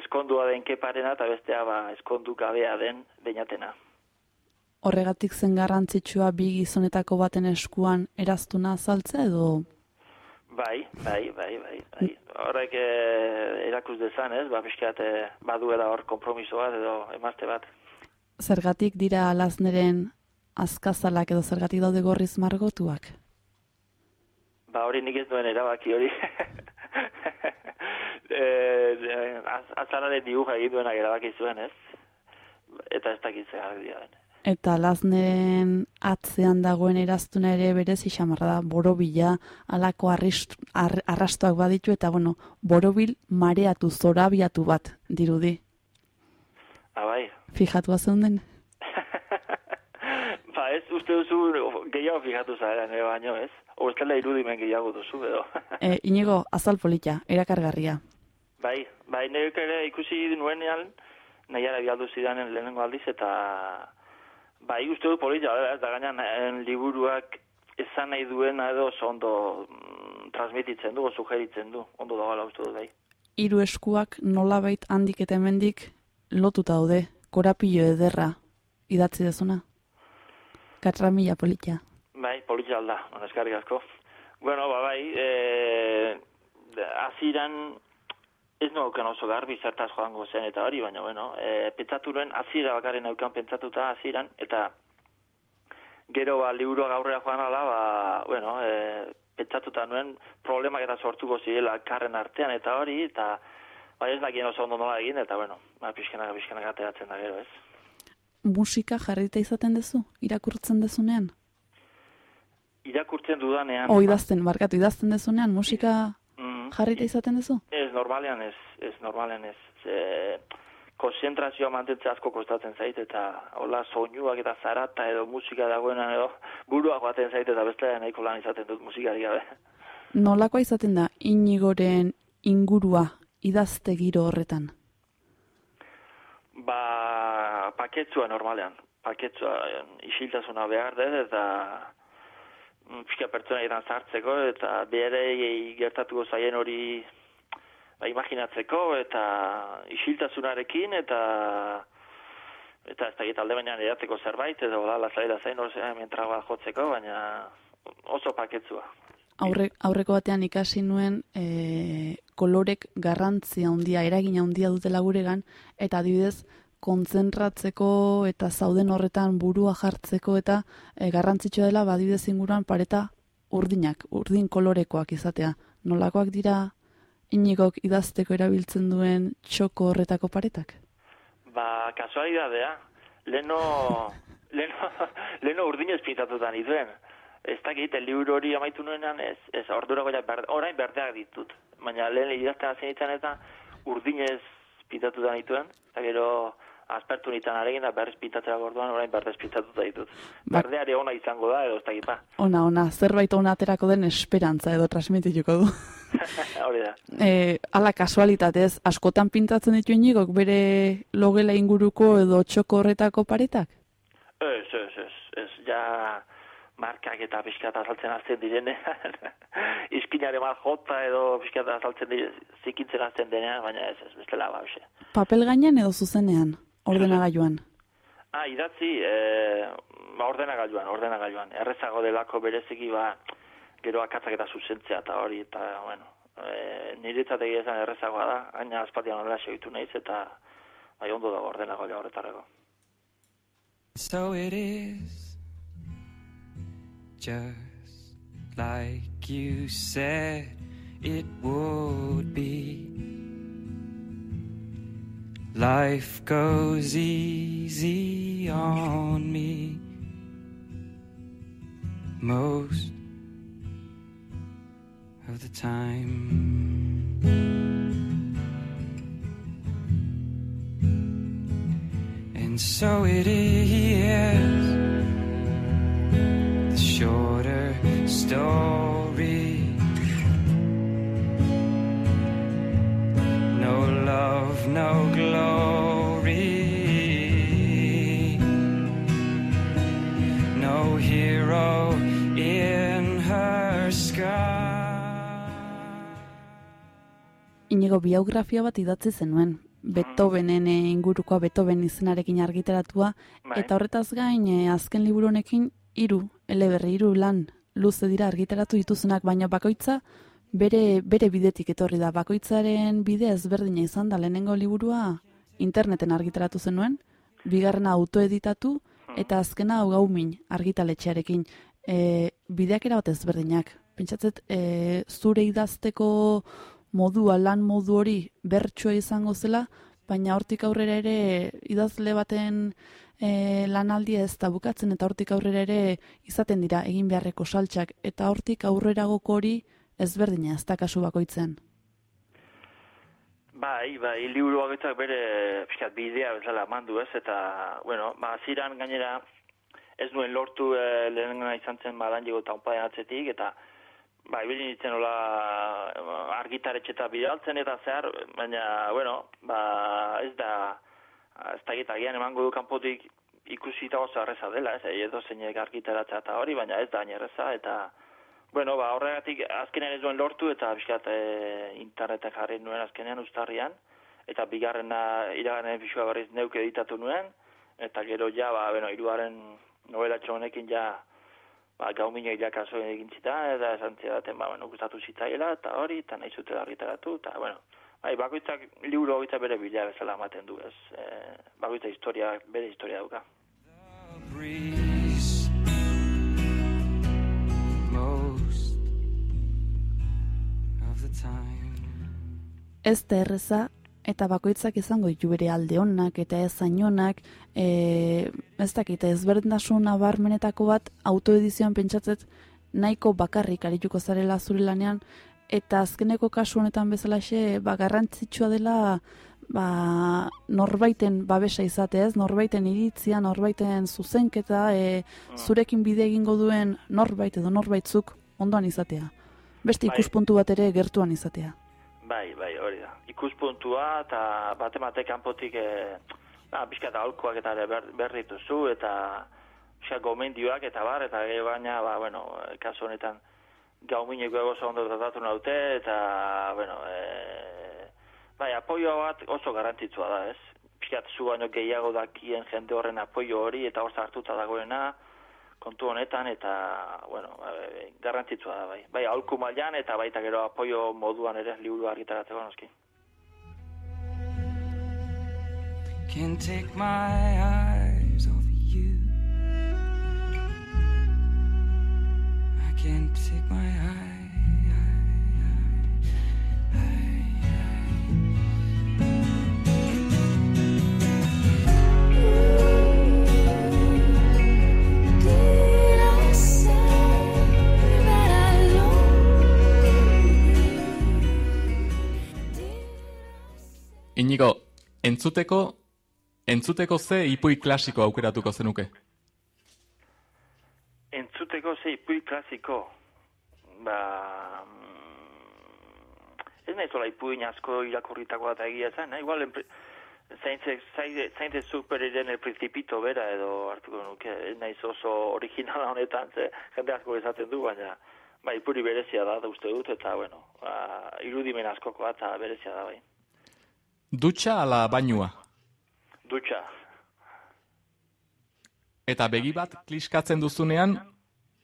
M: eskondua den keparena, eta bestea ba, eskondu gabea den beinatena.
B: Horregatik zen garrantzitsua bi gizonetako baten eskuan eraztuna azaltzea edo
M: Bai, bai, bai, bai, bai. Horrek e, erakus dezan, ez? Ba, pixkat, e, baduela hor kompromiso bat edo emazte bat.
B: zergatik dira alazneren azkazalak edo zergatik daude gorriz margotuak.
M: Ba, hori nik ez duen erabaki hori. e, az, azalaren dibuja egin duenak erabaki zuen, ez? Eta ez dakit zer dira den.
B: Eta alazneren atzean dagoen eraztuna ere berez xamarra da borobila alako arrist, ar, arrastoak baditu eta bueno, borobil mareatu zorabiatu bat dirudi.
M: Ah, bai.
B: Fijatu zeunden?
M: Bai, ez, uste duzu gehiago fijatu zara, nire baino, ez? Dela irudimen gehiago duzu, edo.
B: E, inigo, azal polita, erakargarria.
M: bai, bai, nire ere ikusi nuenean, nahiara bialdu zidanen lehenengo aldiz, eta bai, uste du polita, ez da gainan liburuak esan nahi duena edo ondo mm, transmititzen du, sugeritzen du, ondo dagoela uste dut, bai.
B: Hiru eskuak nolabait handik eta hemendik lotuta daude, korapillo ederra idatzi dezuna. Katramila polita.
M: Bai, polita alda, eskarrik asko. Bueno, ba, bai, e, aziran, ez nuken oso garbi zertaz joango zen eta hori, baina, bueno, e, pentsatu nuen azira bakarren aukan pentsatuta aziran, eta gero, ba, liburua gaurrera joan ala, ba, bueno, e, pentsatuta nuen problemak eta sortuko zirela karren artean eta hori, eta ba, ez dakien oso ondo nola egin, eta, bueno, ba, pixkanak, pixkanak ateratzen da gero, ez?
B: Musika jarrita izaten dezu, irakurtzen dezunean?
M: Irakurtzen dudanean...
B: O idazten, barkatu, idazten dezunean, musika jarrita izaten dezu?
M: Ez, normalean ez, ez, normalean ez. Ze, konzentrazioa mantentzea asko kostatzen zait, eta hola soinuak eta zarata edo musika dagoenan edo buruak baten zait, eta beste nahiko lan izaten dut musikari gabe.
B: Nolakoa izaten da inigoren ingurua idazte giro horretan?
M: Ba, paketsua normalean. Paketsua eh, isiltasuna behar dut, eta pixka pertsona edan sartzeko, eta berei gertatuko zaien hori ba, imaginatzeko, eta isiltasunarekin, eta eta ez dakit alde baina edateko zerbait, edo da, lazaira zain, ozea, mientragoa jotzeko, baina oso paketsua.
B: Aurre, aurreko batean ikasi nuen e, kolorek garrantzia handia, eragina handia dutela guregan, eta adibidez, kontzentratzeko eta zauden horretan burua jartzeko eta e, garrantzitsua dela badibidez inguruan pareta urdinak, urdin kolorekoak izatea. Nolakoak dira inigok idazteko erabiltzen duen txoko horretako paretak?
M: Ba, kasualidadea, leno, leno, leno urdinez pintatuta nituen. Ez dakit, liburu hori amaitu nuenan, ez, ez ordura goia, ber, orain berdeak ditut. Baina lehen idazten hasi nintzen eta urdinez pintatuta nituen, eta gero aspertu nintzen aregin da berriz pintatzera gorduan, orain berdez pintatuta ditut. Berdeari ona izango da, edo ez dakit ba.
B: Ona, ona, zerbait ona aterako den esperantza edo transmitituko du.
M: hori da.
B: E, ala kasualitatez, askotan pintatzen ditu inigok bere logela inguruko edo txoko horretako paretak?
M: Ez, ez, ez, ez, ja markak eta pixkat azaltzen azten direnean, izkinare mal jota edo pixkat azaltzen zikintzen azten denean, baina ez, ez, bestela ba.
B: Papel gainean edo zuzenean, ordenagailuan?
M: Ah, idatzi, e, ba, ordenagailuan, ordenagailuan. Errezago delako bereziki, ba, gero akatzak eta zuzentzea eta hori, eta, bueno, e, niretzat egia esan errezagoa da, gaina azpatian horrela segitu nahiz, eta bai ondo dago ordenagailua horretarako.
O: So it is just like you said it would be. Life goes easy on me most of the time. And so it is the shorter story.
B: Biografia bat idatzi zenuen. Beethovenen eh, ingurukoa Beethoven izenarekin argitaratua.
M: Bai.
B: eta horretaz gain eh, azken liburu honekin hiru eleberri hiru lan luze dira argitaratu dituzunak baina bakoitza bere bere bidetik etorri da. Bakoitzaren bide ezberdina izan da. Lehenengo liburua interneten argitaratu zenuen. Bigarrena autoeditatu eta azkena hau gaumin argitaletxearekin. E, bideak erabat ezberdinak. Pentsatzet e, zure idazteko modua, lan modu hori bertsua izango zela, baina hortik aurrera ere idazle baten e, lanaldia ez da bukatzen eta hortik aurrera ere izaten dira egin beharreko saltxak eta hortik aurreragoko hori ezberdina ez da kasu bakoitzen.
M: Bai, bai, liburu bakoitzak bere pixkat bidea bezala mandu ez, eta, bueno, ba, ziran gainera, ez nuen lortu e, lehenengana izan zen madan jego taunpaden atzetik, eta ba, ibili nintzen nola argitaretxe eta bidaltzen eta zehar, baina, bueno, ba, ez da, ez da gitagian emango du kanpotik ikusi eta oso arreza dela, ez, edo zeinek argitaratzea eta hori, baina ez da erreza, eta, bueno, ba, horregatik azkenean ez duen lortu, eta biskat e, internetek jarri nuen azkenean ustarrian, eta bigarrena iraganen fisua berriz neuk editatu nuen, eta gero ja, ba, bueno, iruaren novela honekin ja, ba, gau mino irakaso egin zita, eta esan zidaten, ba, bueno, gustatu zitzaiela, eta hori, eta nahi zute argitaratu, eta, bueno, bai, bakoitzak liburu hori bere bila bezala ematen du, ez, e, bakoitza historia, bere historia dauka.
B: Ez da erreza, eta bakoitzak izango ditu bere alde onak eta ez zainonak, e, ez dakite ezberdintasun abarmenetako bat autoedizioan pentsatzet nahiko bakarrik arituko zarela zure lanean, eta azkeneko kasu honetan bezalaxe, ba, garrantzitsua dela ba, norbaiten babesa izatea ez, norbaiten iritzia, norbaiten zuzenketa, e, zurekin bide egingo duen norbait edo norbaitzuk ondoan izatea. Beste
M: Bai.
B: ikuspuntu bat ere gertuan izatea.
M: Bai, bai, hori da. Ikuspuntua eta bate bate kanpotik e, ba, bizkat aholkoak eta ber, berrituzu eta xa gomendioak eta bar, eta gero baina, ba, bueno, eh, kasu honetan gau mineko oso ondo tratatu naute eta, bueno, e, bai, apoio bat oso garrantzitsua da, ez? Bizkat zu baino gehiago dakien jende horren apoio hori eta hor hartuta dagoena kontu honetan eta, bueno, ba, garrantzitsua da, bai. Bai, aholku mailan eta baita gero apoio moduan ere liburu argitaratzeko noski.
O: Can't take my eyes off you. I can't take my eye.
A: Inigo, entzuteko, entzuteko ze ipui klasiko aukeratuko zenuke?
M: Entzuteko ze ipui klasiko, ba... mm, Ez nahi zola ipuin asko irakurritakoa eta egia zen, eh? igual zaintze, zaintze superiren el principito bera edo hartuko nuke, ez naiz oso originala honetan, ze jende asko esaten du, baina ba, ipuri berezia da, da uste dut, eta bueno, ba, irudimen askokoa eta berezia da bai.
A: Dutxa ala bainua?
M: Dutxa,
A: Eta begi bat kliskatzen duzunean,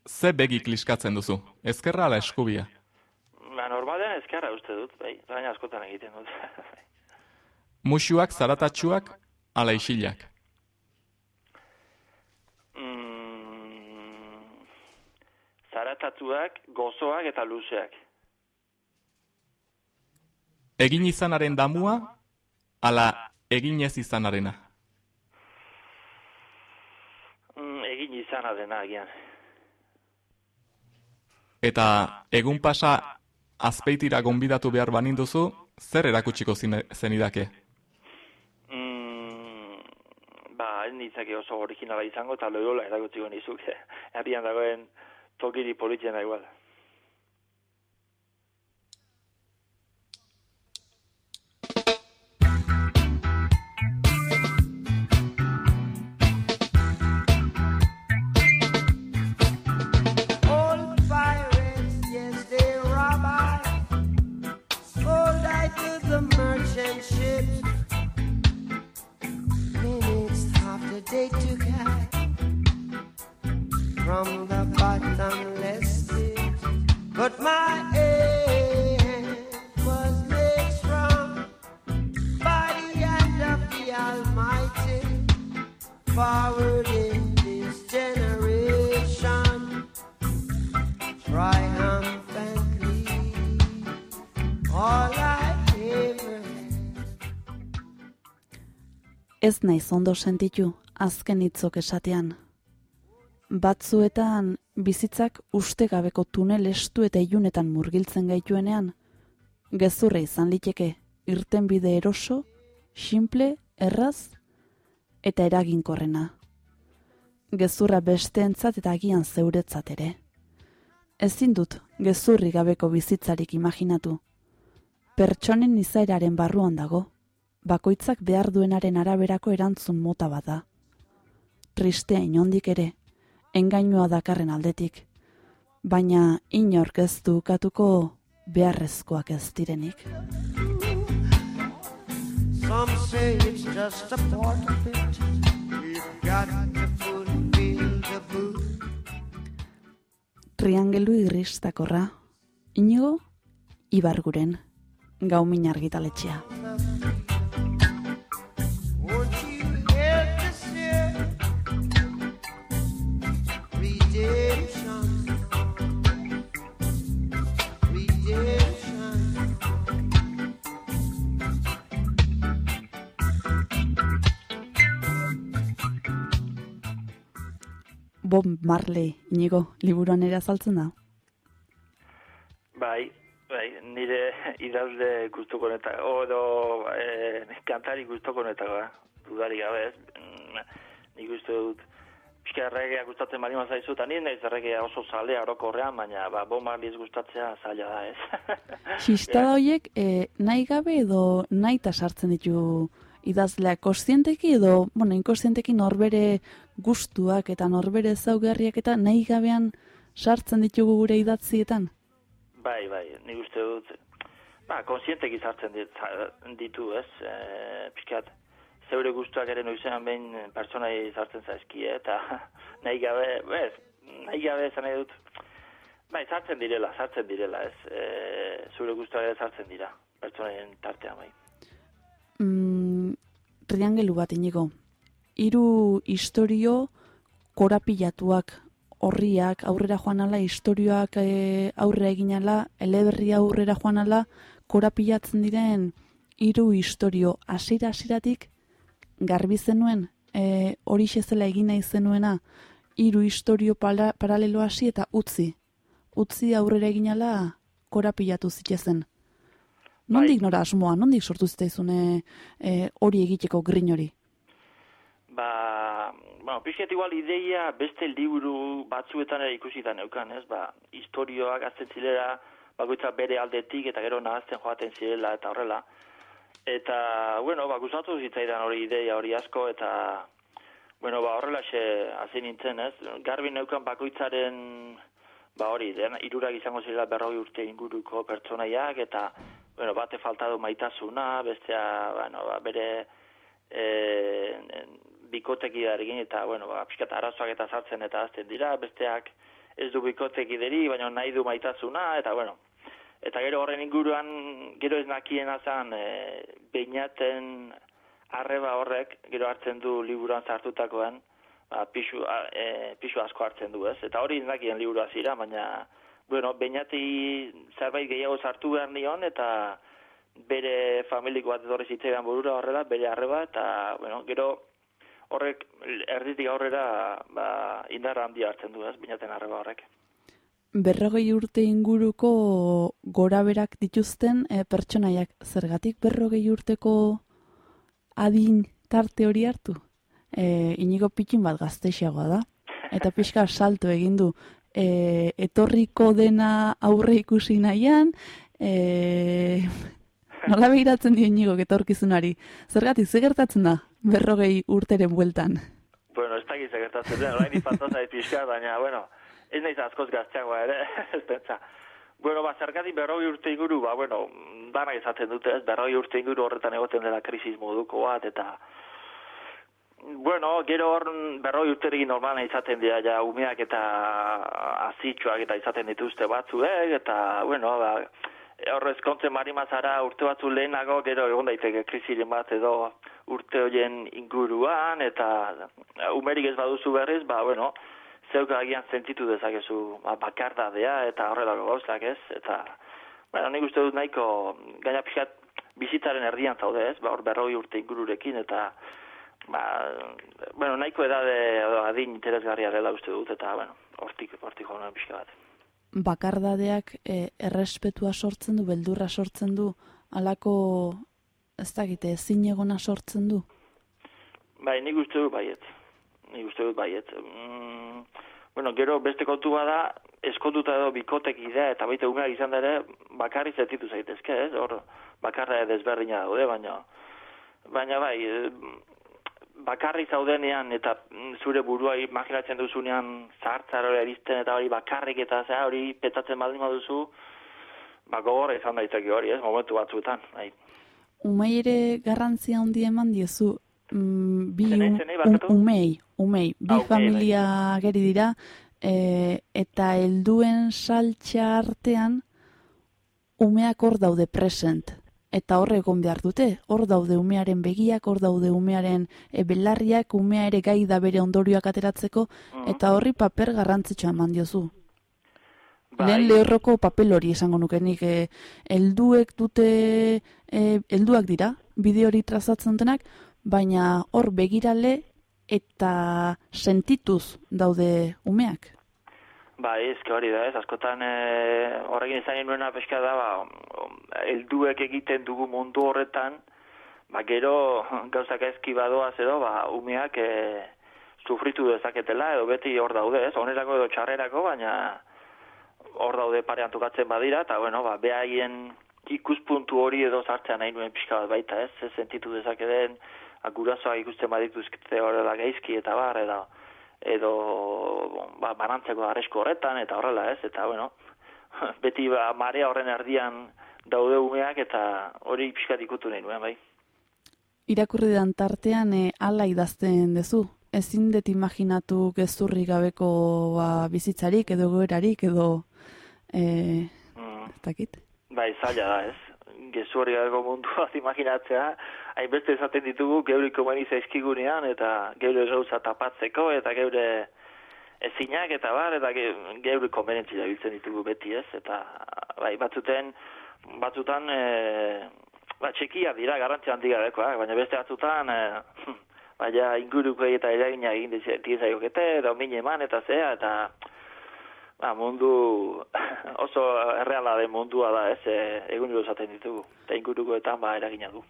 A: ze begi kliskatzen duzu? Ezkerra ala eskubia?
M: ba, normalean ezkerra uste dut, bai, baina askotan egiten dut.
A: Musuak, zaratatsuak, ala isilak?
M: mm, zaratatuak, gozoak eta luzeak.
A: Egin izanaren damua, ala egin ez izanarena?
M: Mm, egin izana dena agian.
A: Eta egun pasa azpeitira gonbidatu behar banin duzu, zer erakutsiko zenidake?
M: Mm, ba, ez nitzake oso originala izango, eta loiola erakutsiko nizuke. Herrian dagoen tokiri politxena igual.
F: Merchant ships. Minutes after they took I from the bottomless pit. But my hand was made strong by the hand of the Almighty. Forward
B: Ez naiz ondo sentitu azken hitzok esatean. Batzuetan bizitzak ustegabeko tunel estu eta ilunetan murgiltzen gaituenean, gezurra izan liteke irtenbide eroso, simple, erraz eta eraginkorrena. gezurra besteentzat eta agian zeuretzat ere. Ezin dut gezurri gabeko bizitzarik imaginatu. Pertsonen izaeraren barruan dago, bakoitzak behar duenaren araberako erantzun mota bada. Tristea inondik ere, engainua dakarren aldetik, baina inork ez du ukatuko beharrezkoak ez direnik.
F: Some say it's just a part of it. You've got to fulfill the boot.
B: Triangelu irristakorra, inigo, ibarguren, gaumin argitaletxea. Bob Marley, inigo, liburuan ere azaltzen da.
M: Bai, bai, nire idazle gustuko neta, odo eh, kantari gustuko neta, ba, dudari gabe ez, Mm, nik uste dut, pixka erregea gustatzen bali mazaizu, eta nire naiz erregea oso zalea orokorrean, baina ba, Bob Marley ez gustatzea zaila da ez.
B: Txistada horiek eh, nahi gabe edo nahi sartzen ditu idazleak kontzienteki edo, bueno, inkontzienteki norbere gustuak eta norbere ezaugarriak eta nahi gabean sartzen ditugu gure idatzietan.
M: Bai, bai, nik uste dut, ba, konsienteki sartzen ditu, ez, e, pixkat, zeure gustuak ere noizean behin pertsonai sartzen zaizkie, eta nahi gabe, ez, nahi gabe esan nahi dut, bai, sartzen direla, sartzen direla, ez, e, zure gustuak ere sartzen dira, pertsonaien tartean, bai.
B: Mm, triangelu bat inigo. Hiru istorio korapilatuak, horriak, aurrera joan ala, istorioak e, aurrera egin ala, eleberria aurrera joan ala, korapilatzen diren hiru istorio hasiera hasieratik garbi zenuen, e, hori zela egin nahi zenuena, hiru istorio pala, paralelo hasi eta utzi. Utzi aurrera egin ala, korapilatu zitezen. Nondik nora asmoa, nondik sortu zitzaizune e, hori egiteko grin hori?
M: Ba, bueno, pixket igual ideia beste liburu batzuetan ere ikusitan neukan, ez? Ba, historioak azten zilera, bakoitza bere aldetik eta gero nahazten joaten zirela eta horrela. Eta, bueno, ba, gustatu zitzaidan hori ideia hori asko eta, bueno, ba, horrela xe hasi nintzen, ez? Garbi neukan bakoitzaren, ba, hori, den, irurak izango zirela berroi urte inguruko pertsonaiak eta, bueno, bate falta du maitasuna, bestea, bueno, ba, bere, e, bikotekidarekin eta, bueno, ba, pixkat arazoak eta sartzen eta azten dira, besteak ez du bikotekideri, baina nahi du maitasuna, eta, bueno, eta gero horren inguruan, gero ez nakiena zan, e, beinaten arreba horrek, gero hartzen du liburuan sartutakoan, ba, pixu, a, e, pixu asko hartzen du, ez? Eta hori ez nakien liburua zira, baina, bueno, beinati zerbait gehiago sartu behar nion, eta bere familiko bat etorri zitzaidan burura horrela, bere arreba, eta, bueno, gero horrek erditik aurrera ba, indarra handia hartzen du, ez, binaten arreba horrek.
B: Berrogei urte inguruko goraberak dituzten e, pertsonaiak zergatik berrogei urteko adin tarte hori hartu? E, inigo pikin bat gazteixagoa da. Eta pixka salto egin du e, etorriko dena aurre ikusi nahian, e, nola behiratzen dio inigo etorkizunari. Zergatik, ze gertatzen da berrogei urteren bueltan?
M: Bueno, ez dakit gertatzen den, orain fantasia pixka, baina, bueno, ez naiz askoz gazteagoa ere, ez pentsa. Bueno, ba, zergatik berroi urte inguru, ba, bueno, dana izaten dute, ez, berroi urte inguru horretan egoten dela krisis moduko bat, eta, bueno, gero hor berroi urterekin normala izaten dira, ja, umeak eta azitxoak eta izaten dituzte batzuek, eta, bueno, ba, horrez kontzen marimazara urte batzu lehenago, gero egon daiteke krisiren bat edo urte hoien inguruan, eta umerik ez baduzu berriz, ba, bueno, zeuk agian sentitu dezakezu ba, bakardadea eta horrelako gauzak ez, eta, bueno, nik uste dut nahiko, gaina pixat, bizitzaren erdian zaude ez, ba, hor berroi urte ingururekin, eta, ba, bueno, nahiko edade edo adin interesgarria dela uste dut, eta, bueno, hortik, hortik joan pixka bat.
B: Bakardadeak e, errespetua sortzen du, beldurra sortzen du, alako, ez dakite, ezin egona sortzen du?
M: Bai, nik uste dut baiet. nik uste dut baiet. Mm, bueno, gero beste kontu bada, eskonduta edo bikotek idea, eta baita umeak izan ere, bakarri zetitu zaitezke, ez? Hor, bakarra desberdina daude, baina, baina bai, eh, bakarri zaudenean eta mm, zure burua imaginatzen duzunean zahartzar hori erizten eta hori bakarrik eta zera hori petatzen baldin baduzu, ba gogorra izan daiteke hori, ez, momentu batzuetan, bai.
B: Umei ere garrantzia handi eman diezu, mm, bi
M: Zenei,
B: um-
M: zenei,
B: um-
M: barkatu?
B: umei, umei, bi
M: Ah, umei,
B: familia geri dira, e, eta helduen saltxa artean umeak hor daude present. Eta hor egon behar dute, hor daude umearen begiak, hor daude umearen e, belarriak, umea ere gai da bere ondorioak ateratzeko,
M: Mhm.
B: eta horri paper garrantzitsua eman diozu.
M: Bai.
B: Lehen lehorroko papel hori esango nuke nik, e, helduek dute, e, helduak dira, bideo hori trazatzen denak, baina hor begirale eta sentituz daude umeak.
M: Ba, ezke hori da, ez, askotan e, horrekin izan nuena peska da, ba, helduek egiten dugu mundu horretan, ba, gero gauzak ezki badoaz edo, ba, umeak e, sufritu dezaketela, edo beti hor daude, ez, onerako edo txarrerako, baina hor daude parean tokatzen badira, eta, bueno, ba, behaien ikuspuntu hori edo sartzean nahi nuen pixka bat baita, ez, ez sentitu dezaketen, gurasoak ikusten badituzkete horrela gaizki eta bar, edo, ba, banantzeko arresko horretan, eta horrela, ez, eta, bueno, beti ba, marea horren erdian daude umeak, eta hori pixkat ikutu nahi nuen, bai.
B: Irakurri dan tartean e, ala idazten dezu. Ezin dut imaginatu gezurri gabeko ba, bizitzarik edo goerarik edo e,
M: Mm.
B: ez dakit.
M: Bai, zaila da, ez. Gezu hori gabeko mundu bat imaginatzea, hainbeste esaten ditugu geuri komeni zaizkigunean, eta geure gauza tapatzeko, eta geure ezinak, eta bar, eta ge, geure konbenentzia biltzen ditugu beti, ez. Eta, bai, batzuten, batzutan, e, ba, txekia dira, garrantzia handi gabekoak, baina beste batzutan, e, baina inguruko eta eragina egin dizaiokete, edo min eman, eta zea, eta ba, mundu oso erreala den mundua da, ez, e, egunero esaten ditugu, eta ingurukoetan ba eragina du.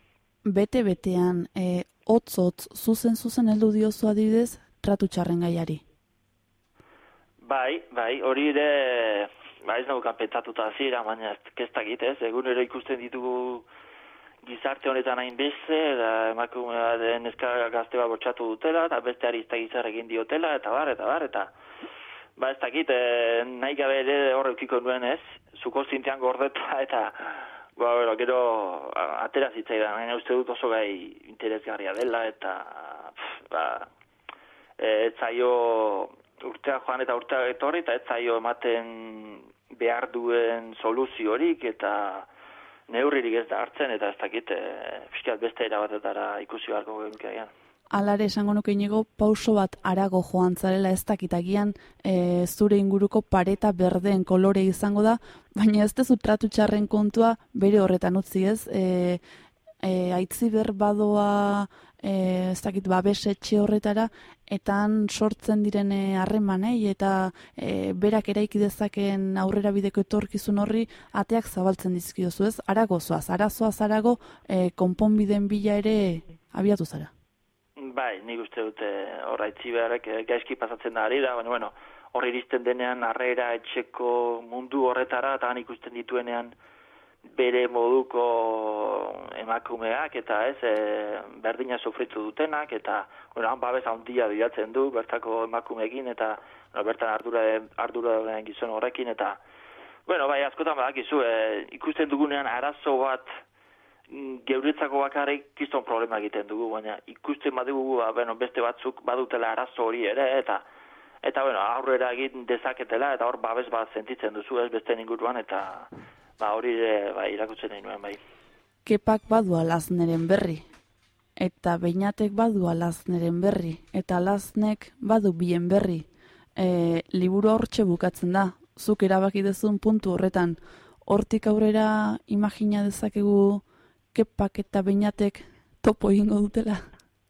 B: Bete-betean, e, otz-otz, zuzen-zuzen heldu diozu adibidez, tratu txarren gaiari.
M: Bai, bai, hori ere, ba ez naukan pentsatuta zira, baina kestakit, ez, egunero ikusten ditugu gizarte honetan hain beste, eta emakumea den neska gazte bat bortxatu dutela, eta beste arista gizar egin diotela, eta bar, eta bar, eta ba ez dakit, e, nahi gabe ere hor eukiko nuen ez, zuko zintean gordeta, eta ba, bero, gero atera zitzaidan, baina uste dut oso gai interesgarria dela, eta pff, ba, e, ez zaio urtea joan eta urtea etorri, eta ez zaio ematen behar duen soluziorik, eta neurririk ez da hartzen, eta ez dakit, e, beste erabatetara ikusi beharko genuke agian.
B: Alare esango nuke inigo pauso bat arago joan zarela ez dakitagian e, zure inguruko pareta berdeen kolore izango da, baina ez dezu tratu txarren kontua bere horretan utzi ez, e, e, aitzi berbadoa e, ez dakit babesetxe horretara, eta han sortzen diren harremanei eta e, berak eraiki dezaken aurrera bideko etorkizun horri ateak zabaltzen dizkiozu ez, arago zoaz, arazoaz arago e, konponbiden bila ere abiatu zara.
M: Bai, nik uste dute horra itzi beharrek eh, gaizki pasatzen da ari da, baina bueno, horri iristen denean harrera etxeko mundu horretara, eta han ikusten dituenean bere moduko emakumeak eta ez, e, berdina sufritu dutenak, eta bueno, han babes handia bilatzen du bertako emakumeekin, eta bueno, bertan ardura, ardura gizon horrekin, eta bueno, bai, askotan badakizu, e, ikusten dugunean arazo bat geuretzako bakarrik kiston problema egiten dugu, baina ikusten badugu ba, bueno, beste batzuk badutela arazo hori ere, eta eta bueno, aurrera egin dezaketela, eta hor babes bat sentitzen duzu ez beste inguruan, eta ba, hori ere ba, irakutzen nuen bai.
B: kepak badu alazneren berri, eta beinatek badu alazneren berri, eta alaznek badu bien berri. E, liburu hortxe bukatzen da, zuk erabaki dezun puntu horretan, hortik aurrera imagina dezakegu kepak eta beinatek topo egingo dutela.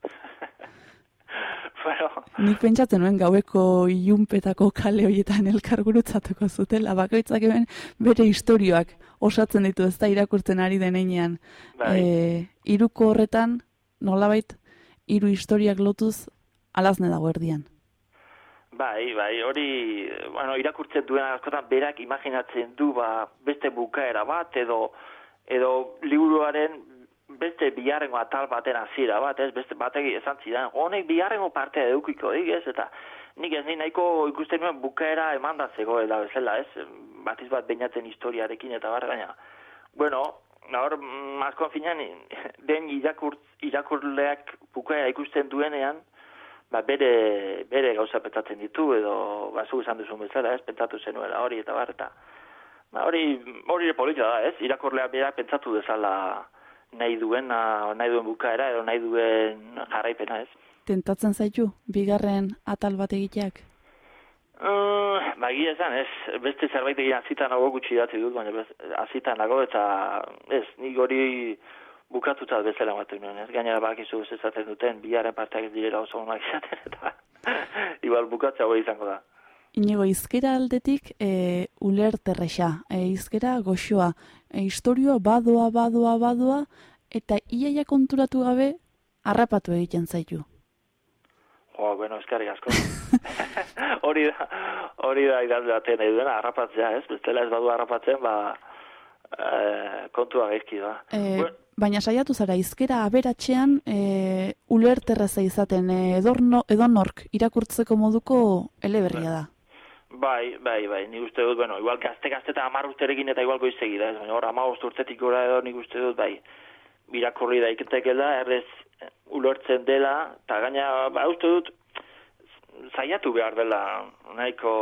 M: bueno,
B: Nik pentsatzen nuen gaueko ilunpetako kale horietan elkar gurutzatuko zutela, bakoitzak hemen bere historioak osatzen ditu ez da irakurtzen ari denean.
M: Bai.
B: E, iruko horretan, nolabait, hiru historiak lotuz, alazne dago erdian.
M: Bai, bai, hori, bueno, irakurtzen duen askotan berak imaginatzen du ba, beste bukaera bat edo edo liburuaren beste biharrengo atal baten hasiera bat, ez, beste batek esan zidan, honek biharrengo partea edukiko, dik, ez, eta nik ez nahiko ikusten nuen bukaera emanda zegoela bezala, ez, batiz bat bainatzen historiarekin eta bar, baina, bueno, hor, mm, askoan finan, den irakur, irakurleak bukaera ikusten duenean, ba, bere, bere gauza pentsatzen ditu, edo, ba, zu esan duzun bezala, ez, pentsatu zenuela hori eta bar, eta, ba, hori, hori polita da, ez, irakurlea bera pentsatu dezala nahi duen, nahi duen bukaera, edo nahi duen jarraipena, ez.
B: Tentatzen zaitu, bigarren atal bat egiteak?
M: Uh, ba, esan, ez, beste zerbait egin azitan nago gutxi datzi dut, baina azitan nago, eta ez, nik hori bukatuta bezala ematen nuen, ez, gainera bakizu ez ezaten duten, biaren parteak ez direla oso onak izaten, eta igual bukatza hori izango da.
B: Inigo, izkera aldetik e, ulerterresa, e, izkera goxoa, e, historioa badoa, badoa, badoa, eta iaia konturatu gabe harrapatu egiten zaitu.
M: Jo, bueno, eskerrik asko. hori da, hori da idazle baten nahi duena, harrapatzea, ez? Bestela ez badu harrapatzen, ba, e, kontua gaizki da.
B: E, baina saiatu zara, izkera aberatxean e, ulerterreza izaten, e, edorno, edonork irakurtzeko moduko eleberria da.
M: Bai, bai, bai, nik uste dut, bueno, igual gazte gazte eta amar urterekin eta igual goizegi da, baina hor, ama urtetik gora edo nik uste dut, bai, birakurri da iketekela, errez ulertzen dela, eta gaina, ba, uste dut, zaiatu behar dela, nahiko,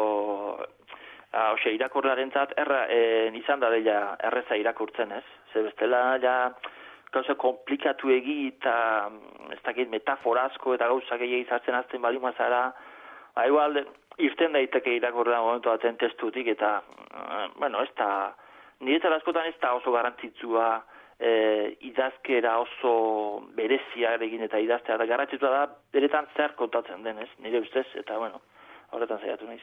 M: a, ose, irakurlaren zat, erra, e, izan da dela erreza irakurtzen, ez? Ze bestela, ja, gauza komplikatu egi eta, ez dakit, metaforazko eta gauza gehiago izartzen azten balimazara, ba, igual, irten daiteke irakurra momentu baten testutik eta uh, bueno, ez da niretzat askotan ez da oso garantitzua e, idazkera oso berezia egin eta idaztea da garrantzitsua da beretan zer kontatzen den, ez? Nire ustez eta bueno, horretan saiatu naiz.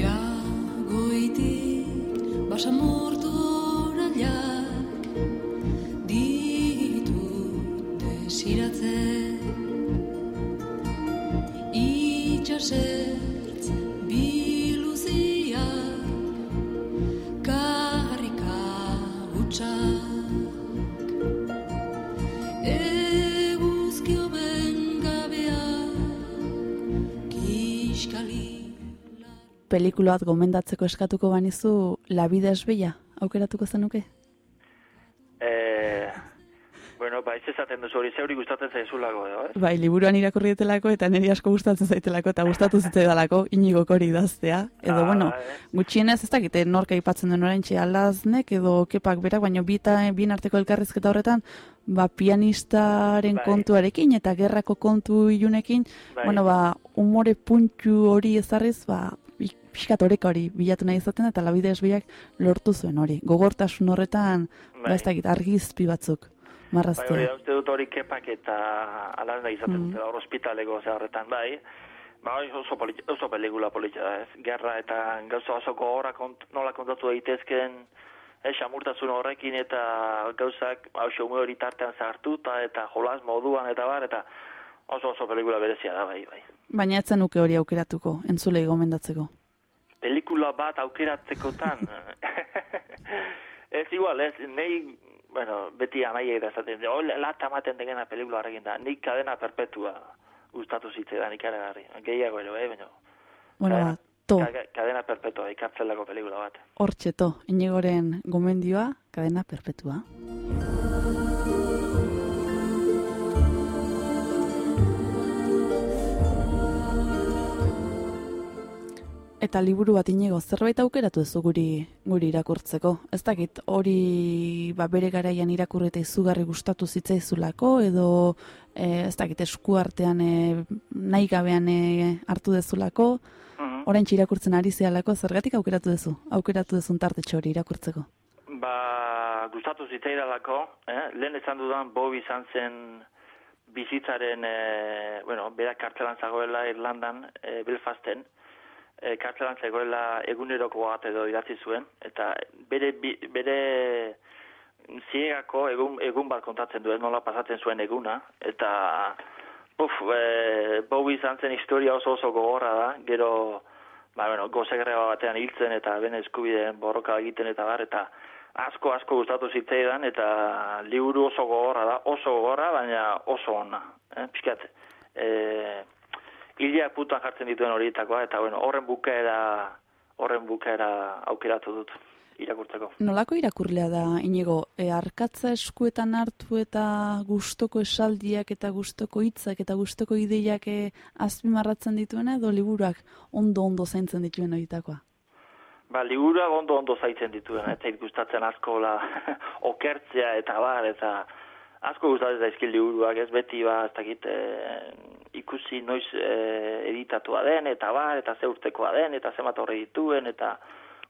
P: Ja goiti basamortu desiratzen itxasertz biluziak karrika utxak eguzkio bengabeak kiskali
B: Pelikula bat gomendatzeko eskatuko banizu La vida es bella, aukeratuko zenuke?
M: Bueno, ba, ez esaten duzu hori zeuri gustatzen zaizulako, edo, ez?
B: Bai, liburuan irakurri ditelako eta niri asko gustatzen zaitelako eta gustatu zitzaidalako inigo hori idaztea. Edo,
M: Ah,
B: bueno,
M: eh.
B: gutxienez ez dakite norka aipatzen duen oraintxe alaznek edo kepak berak, baina bita, bien arteko elkarrizketa horretan, ba, pianistaren
M: Bai.
B: kontuarekin eta gerrako kontu ilunekin,
M: Bai.
B: bueno, ba, umore puntu hori ezarriz, ba, pi- pixkat oreka hori bilatu nahi izaten eta labide esbiak lortu zuen hori. Gogortasun horretan, ba,
M: Bai.
B: ez dakit, argizpi batzuk
M: Bai, hori
B: marraztea.
M: da, uste dut hori kepak eta alaz da izaten
B: Mm.
M: dutela hor ospitaleko ze horretan, bai. Ba, oso, polit, oso pelikula politxa da, ez? Gerra eta gauza oso gogorra kont, nola kontatu daitezken, ez, amurtasun horrekin eta gauzak, ba, oso ume hori tartean zartuta eta jolas moduan eta bar, eta oso oso pelikula berezia da, bai, bai.
B: Baina etzen nuke hori aukeratuko, entzulei gomendatzeko.
M: Pelikula bat aukeratzekotan, ez igual, ez, nei, bueno, beti amaiek da esaten, oh, lata ematen degena pelikula horrekin da, nik kadena perpetua gustatu zitzaidan ikaragarri, gehiago ere, bai, baina,
B: Bueno,
M: Cadena-
B: ba, to,
M: ka- kadena perpetua, ikartzelako pelikula bat.
B: hortxe to, inigoren gomendioa, kadena perpetua. Eta liburu bat inigo, zerbait aukeratu ez guri, guri irakurtzeko. Ez dakit, hori ba, bere garaian irakurri eta izugarri gustatu zitzaizulako, edo e, ez dakit esku artean e, nahi gabean e, hartu dezulako,
M: Mhm.
B: orain irakurtzen ari zehalako, zergatik aukeratu dezu? Aukeratu dezun tartetxo hori irakurtzeko.
M: Ba, gustatu zitzaidalako, eh? lehen esan dudan Bob izan zen bizitzaren, eh, bueno, berak kartzelan zagoela Irlandan, eh, Belfasten, e, kartzelan zegoela eguneroko bat edo idatzi zuen, eta bere, bere ziegako egun, egun bat kontatzen duen, nola pasatzen zuen eguna, eta puf, e, Bowie izan zen historia oso oso gogorra da, gero, ba, bueno, goze greba batean hiltzen eta ben eskubideen borroka egiten eta bar, eta asko asko gustatu zitzaidan, eta liburu oso gogorra da, oso gogorra, baina oso ona, eh? pixkat, e, hilak putan jartzen dituen horietakoa, eta bueno, horren bukaera, horren bukaera aukeratu dut irakurtzeko.
B: Nolako irakurlea da, inigo, e, arkatza eskuetan hartu eta gustoko esaldiak eta gustoko hitzak eta gustoko ideiak e, azpimarratzen dituena edo liburuak ondo-ondo zaintzen dituen horietakoa?
M: Ba, liburuak ondo ondo zaitzen dituen, ez zait gustatzen asko la, okertzea eta bar, eta asko gustatzen zaizkil liburuak, ez beti ba, ez dakit, e, ikusi noiz e, editatua den, eta bar, eta ze urtekoa den, eta zemat horre dituen, eta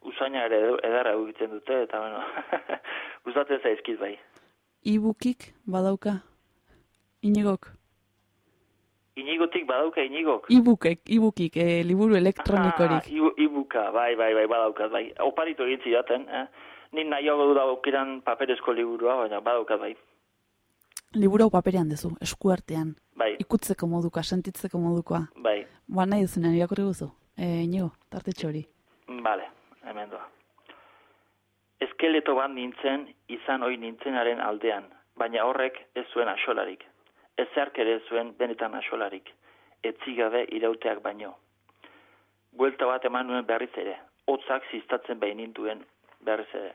M: usaina ere ederra egiten dute, eta bueno, gustatzen zaizkit bai.
B: E-bookik badauka, inigok?
M: Inigotik badauka inigok.
B: E-bookek, e-bookik, e, liburu elektronikorik.
M: Ah, e-booka, bai, bai, bai, badaukat, bai. Oparitu egin zidaten, eh? Ni nahiago du da aukeran paperezko liburua, baina badaukat, bai.
B: Liburu hau paperean dezu, eskuartean.
M: Bai.
B: Ikutzeko moduka, sentitzeko modukoa.
M: Bai,
B: Ba nahi duzunean irakurri guzu. E, inigo, tartetxo hori.
M: bale, hemen doa. Eskeleto bat nintzen, izan hoi nintzenaren aldean, baina horrek ez zuen asolarik. Ezerk ere ez zuen benetan asolarik. Etzigabe irauteak baino. Buelta bat eman nuen berriz ere, hotzak ziztatzen behin nintuen berriz ere.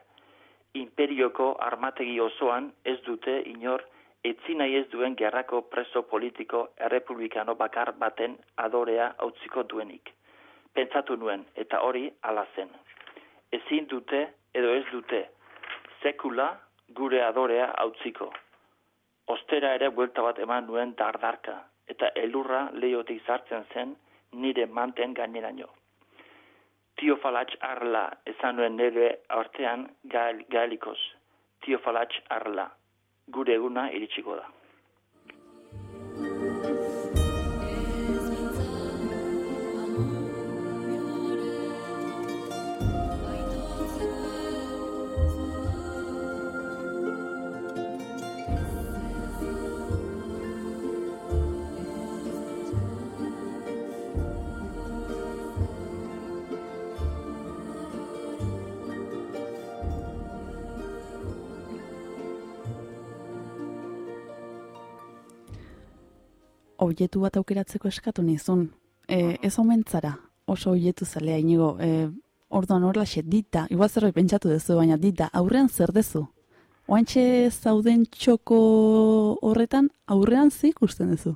M: Imperioko armategi osoan ez dute inor etzi nahi ez duen gerrako preso politiko errepublikano bakar baten adorea hautziko duenik. Pentsatu nuen, eta hori ala zen. Ezin dute edo ez dute, sekula gure adorea hautziko. Ostera ere buelta bat eman nuen dardarka, eta elurra leiotik sartzen zen nire manten gaineraino. Tiofalatx arla esan nuen nire artean gal, galikos. Tiofalatx arla. Gure eguna iritsiko da.
B: Objetu bat aukeratzeko eskatu nizun. E, ez omentzara, oso objetu zalea inigo. E, orduan horlaxe, dita, igual zerbait pentsatu duzu, baina dita, aurrean zer dezu? Oantxe zauden txoko horretan, aurrean zi ikusten duzu?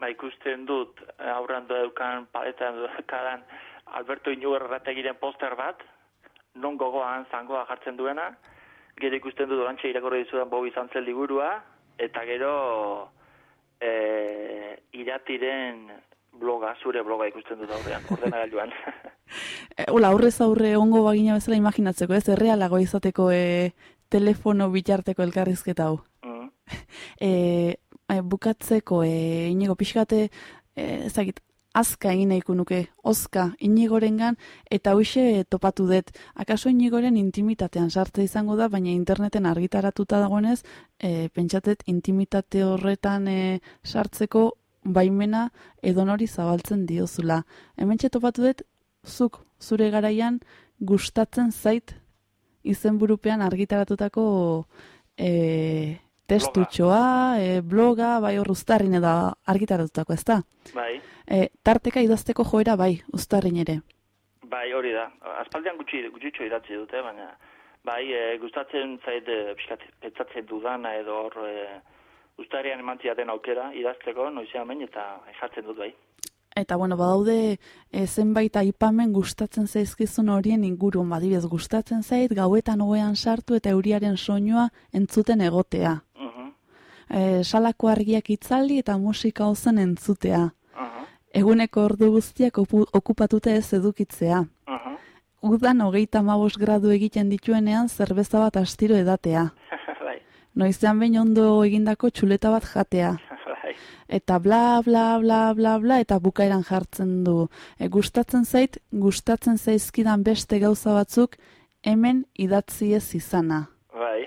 M: Ba, ikusten dut, aurran daukan paletan daukadan Alberto Iñugo errategiren poster bat, non gogoan zangoa jartzen duena, gero ikusten dut orantxe irakorri dizudan Bobi Zantzen liburua, eta gero e, iratiren bloga, zure bloga ikusten dut aurrean, ordenagailuan.
B: E, Hola, aurrez aurre ongo bagina bezala imaginatzeko, ez? Errealago izateko e, telefono bitarteko elkarrizketa hau.
M: Mm.
B: E, bukatzeko, e, inigo pixkate, e, ezagit, azka egin nahiko nuke, ozka, inigorengan, eta hoxe topatu dut. Akaso inigoren intimitatean sartze izango da, baina interneten argitaratuta dagoenez, e, pentsatet intimitate horretan e, sartzeko baimena edonori zabaltzen diozula. Hemen topatu dut, zuk zure garaian gustatzen zait izenburupean argitaratutako e, testutxoa, e, bloga, bai hor uztarrin edo argitaratutako, ezta?
M: Bai,
B: E, tarteka idazteko joera bai, uztarrin ere.
M: bai hori da. Aspaldian gutxi, gutxitxo idatzi dute, baina bai, e, gustatzen zait, e, pixkat, pentsatzen dudana edo hor, e, ustarian eman zidaten aukera idazteko, noizean behin, eta jartzen dut bai.
B: Eta bueno, badaude e, zenbait aipamen gustatzen zaizkizun horien inguruan, badibez gustatzen zait gauetan hoean sartu eta euriaren soinua entzuten egotea. E, salako argiak itzaldi eta musika ozen entzutea.
M: Aha.
B: Eguneko ordu guztiak opu, okupatuta ez edukitzea.
M: Aha.
B: Udan hogeita mabos gradu egiten dituenean zerbeza bat astiro edatea.
M: bai,
B: Noizean behin ondo egindako txuleta bat jatea.
M: bai.
B: eta bla, bla, bla, bla, bla, eta bukaeran jartzen du. E, gustatzen zait, gustatzen zaizkidan beste gauza batzuk, hemen idatzi ez izana.
M: Bai,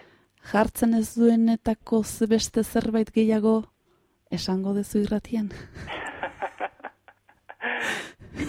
B: Jartzen ez duenetako beste zerbait gehiago, esango dezu irratian.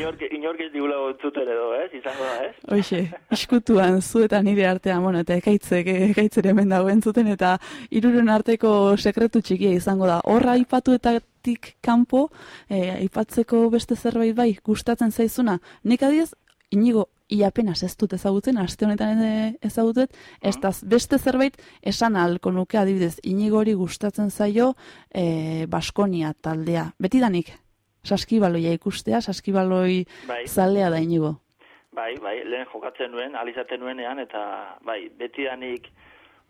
M: inork, inork ez digula entzuten edo, ez? Izango da, ez?
B: Hoxe, iskutuan zu eta nire artean, bueno, eta ekaitzek, ekaitzere hemen dago entzuten, eta iruren arteko sekretu txikia izango da. Horra aipatuetatik kanpo, eh, aipatzeko beste zerbait bai, gustatzen zaizuna. Nik adiez, inigo, ia apenas ez dut ezagutzen, aste honetan ezagutet, ez da beste zerbait esan ahalko nuke adibidez, inigori gustatzen zaio eh, Baskonia taldea. Betidanik, saskibaloia ikustea, saskibaloi
M: Bai.
B: zalea da inigo.
M: Bai, bai, lehen jokatzen nuen, alizaten nuenean, eta bai, betidanik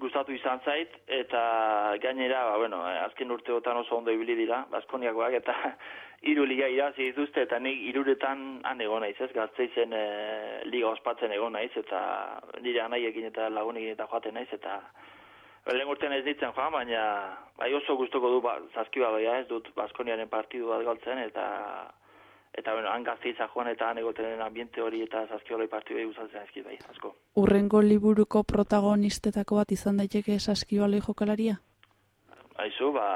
M: gustatu izan zait, eta gainera, ba, bueno, eh, azken urteotan oso ondo ibili dira, Baskoniakoak, eta hiru liga irazi dituzte, eta nik hiruretan han egon naiz, ez, gazteizen e, liga ospatzen egon naiz, eta nire anaiekin eta lagunekin eta joaten naiz, eta lehen urtean ez ditzen joan, baina bai oso gustoko du ba, zaskibaloia, ez dut Baskoniaren partidu bat galtzen, eta eta bueno, han gazteiza joan eta han egoten ambiente hori eta zaskibaloi partidu gustatzen ezkit bai, asko.
B: Urrengo liburuko protagonistetako bat izan daiteke saskibaloi jokalaria?
M: Aizu, ba,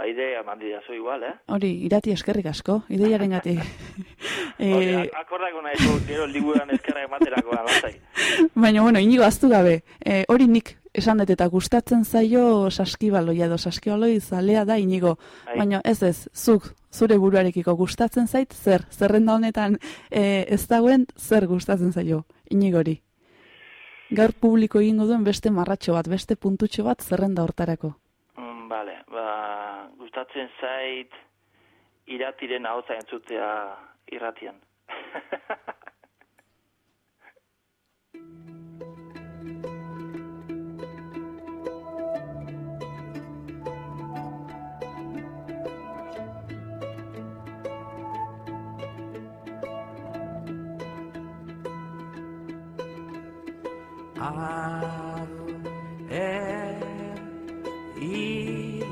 M: ba idea eman didazu igual, eh?
B: Hori, irati eskerrik asko, ideiaren gati.
M: Hori, ak- akordako nahi gero liburuan eskerra ematerako lasai.
B: baina, bueno, inigo aztu gabe, e, hori nik esan dut eta gustatzen zaio saskibaloia edo saskibaloi zalea da inigo.
M: Bai.
B: Baina ez ez, zuk, zure buruarekiko gustatzen zait, zer, zerrenda honetan e, ez dagoen, zer gustatzen zaio, inigori. Gaur publiko egingo duen beste marratxo bat, beste puntutxo bat zerrenda hortarako.
M: Mm, vale, ba, gustatzen zait iratiren ahotsa entzutea irratian.
C: Ar er ir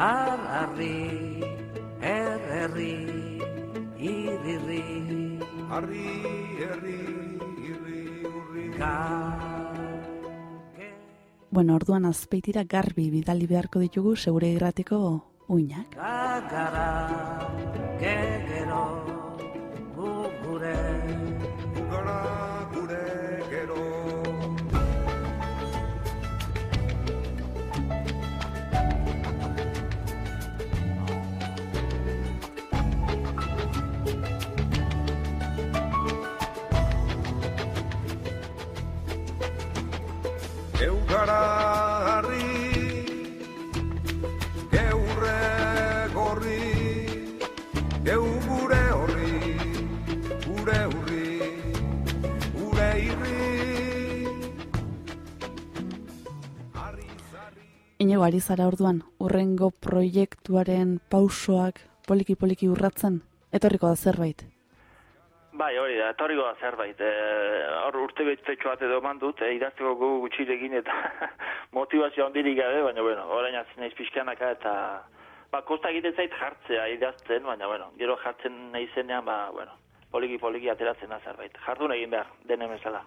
C: Ar arri er erri irirri Arri erri irri urri
B: Bueno, orduan azpeitira garbi bidali beharko ditugu segure irratiko uinak.
C: Gagara
B: Inigo ari zara orduan, urrengo proiektuaren pausoak poliki-poliki urratzen, etorriko da zerbait.
M: Bai, hori da, etorriko da zerbait. E, hor urte betzetxo bat edo eman dut, e, idazteko gogo gutxirekin eta motivazio handirik gabe, baina bueno, orain azten naiz pixkanaka eta ba, kosta egiten zait jartzea idazten, baina bueno, gero jartzen nahi zenean, ba, bueno, poliki-poliki ateratzen da zerbait. Jardun egin behar, dene bezala.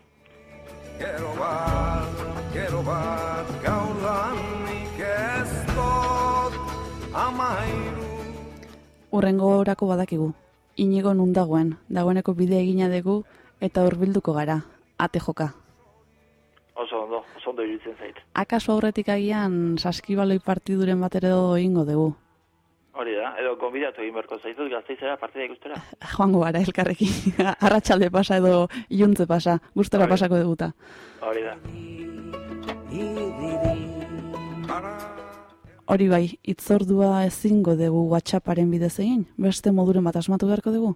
Q: Gero bat, gero bat, gaur lanik ez dut amairu.
B: Urrengo orako badakigu, inigo nun dagoen, dagoeneko bidea egina dugu eta hurbilduko gara, ate joka.
M: Oso ondo, oso ondo iruditzen zait.
B: Akaso aurretik agian saskibaloi partiduren bat ere egingo dugu.
M: Hori da, edo konbidatu egin beharko zaitut gazteizera partida ikustera.
B: Joango gara elkarrekin, arratsalde pasa edo iluntze pasa, gustora
M: Hori.
B: pasako duguta.
M: Hori da.
B: Hori bai, itzordua ezingo dugu WhatsApparen bidez egin, beste moduren bat asmatu beharko dugu.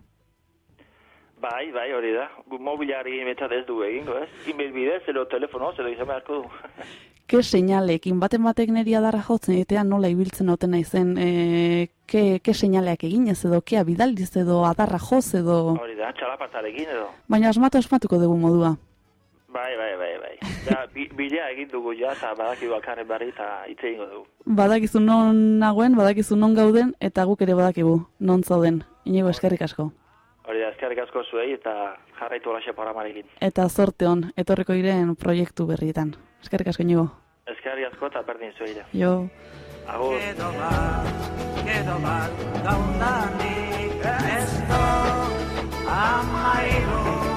M: Bai, bai, hori da. Gu mobilari betzat ez du egingo, ez? Email bidez, edo telefono, edo izan beharko du.
B: Ke seinalekin, baten batek neri adarra jotzen etea nola ibiltzen oten naizen, e, ke, ke seinaleak eginez edo, kea bidaldiz edo, adarra joz edo...
M: Hori da, txalapartarekin edo.
B: Baina asmatu asmatuko dugu modua.
M: Bai, bai, bai, bai. Da, bi, bilea egin dugu ja, eta badaki bakarren barri eta hitz egingo dugu.
B: Badakizu non nagoen, badakizu non gauden, eta guk ere badakigu non zauden. Inigo eskerrik asko.
M: Hori da, eskerrik asko zuei eta jarraitu horaxe programarekin.
B: Eta zorte hon, etorriko diren proiektu berrietan. Eskerrik asko, Inigo.
M: Eskerrik asko eta berdin zuei da.
B: Jo.
M: Agur.
F: Quedo bat, quedo bat, gaundanik ez do amairu,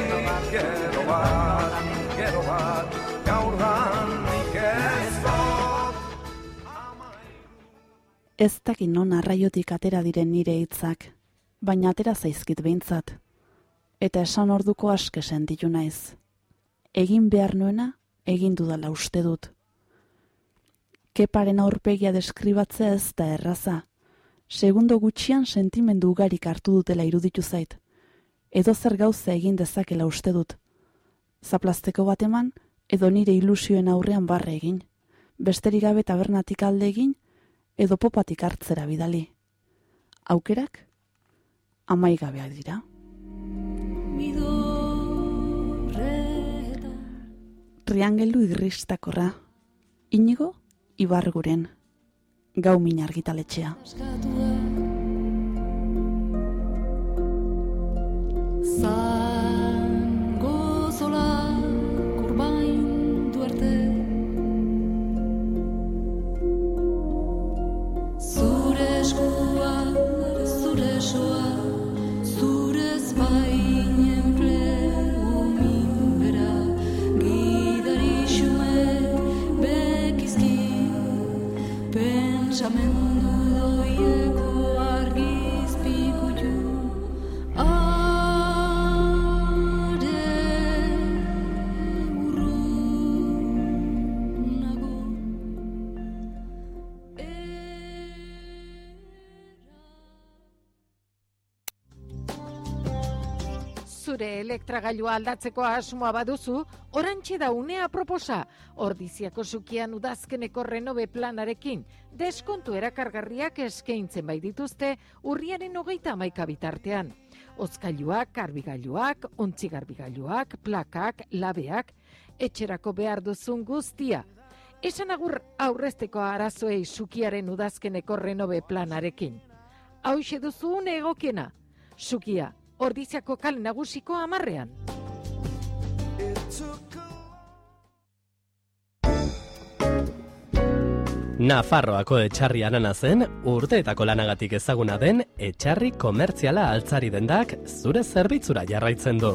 F: Ez
B: dakit non arraiotik atera diren nire hitzak, baina atera zaizkit behintzat. Eta esan orduko aske sentitu naiz. Egin behar nuena, egin dudala uste dut. Keparen aurpegia deskribatzea ez da erraza. Segundo gutxian sentimendu ugarik hartu dutela iruditu zait. Edo zer gauza egin dezakela uste dut. Zaplazteko bat eman, edo nire ilusioen aurrean barre egin. Besterik gabe tabernatik alde egin, edo popatik hartzera bidali. Aukerak, amaigabeak dira. Triangelu irristakorra, inigo, ibarguren, gau min argitaletxea.
P: Zango Zure
H: elektragailua aldatzeko asmoa baduzu, orantxe da unea proposa. Ordiziako sukian udazkeneko renobe planarekin, deskontu erakargarriak eskaintzen bai dituzte urriaren hogeita amaika bitartean. Ozkailuak, garbigailuak, ontzi garbigailuak, plakak, labeak, etxerako behar duzun guztia. Esan agur aurrezteko arazoei sukiaren udazkeneko renobe planarekin. Hauxe duzu une egokiena. Sukia, ordiziako kale nagusiko amarrean.
G: Nafarroako etxarri arana zen, urteetako lanagatik ezaguna den etxarri komertziala altzari dendak zure zerbitzura jarraitzen du.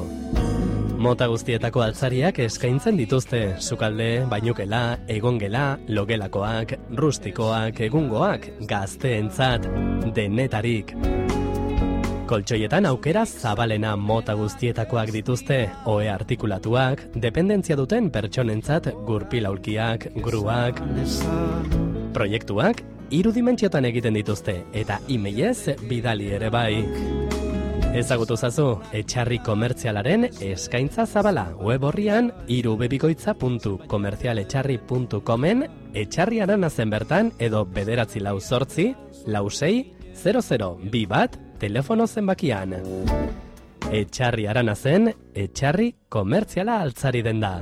G: Mota guztietako altzariak eskaintzen dituzte, sukalde, bainukela, egongela, logelakoak, rustikoak, egungoak, gazteentzat, denetarik. Koltsoietan aukera zabalena mota guztietakoak dituzte, ohe artikulatuak, dependentzia duten pertsonentzat gurpilaulkiak, gruak, proiektuak, irudimentxiotan egiten dituzte, eta imeiez bidali ere bai. Ezagutu zazu, etxarri komertzialaren eskaintza zabala. Web horrian irubebikoitza.komerzialetxarri.comen etxarriaren azen bertan edo bederatzi lau sortzi, lau sei, 00 bi bat, telefono zenbakian. Etxarri arana zen, etxarri komertziala altzari den da.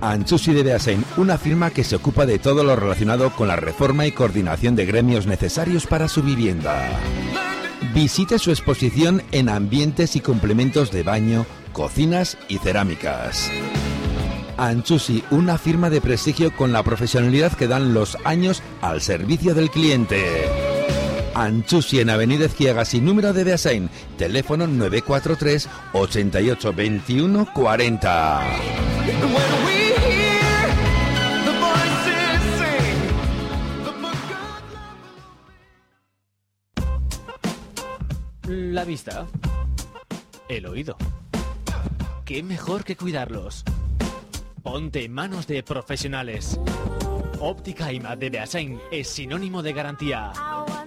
L: Anchusi de Beasain, una firma que se ocupa de todo lo relacionado con la reforma y coordinación de gremios necesarios para su vivienda. Visite su exposición en ambientes y complementos de baño, cocinas y cerámicas. Anchusi, una firma de prestigio con la profesionalidad que dan los años al servicio del cliente. Anchusi en Avenida Ezquiaga sin número de Beasain, teléfono 943 88 21 40.
R: La vista. el oído. ¿Qué mejor que cuidarlos? Ponte en manos de profesionales. Óptica IMAD de Beasain es sinónimo de garantía.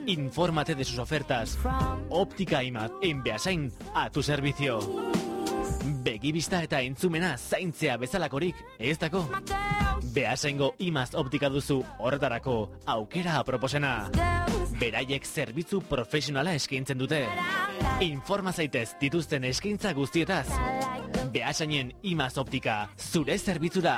R: Infórmate de sus ofertas. Óptica IMAD en Beasain a tu servicio. Begibista eta entzumena zaintzea bezalakorik, ez dako? Beasaingo imaz optika duzu horretarako aukera aproposena. Beraiek zerbitzu profesionala eskaintzen dute. Informa zaitez dituzten eskaintza guztietaz. Beasainen imaz optika zure zerbitzura.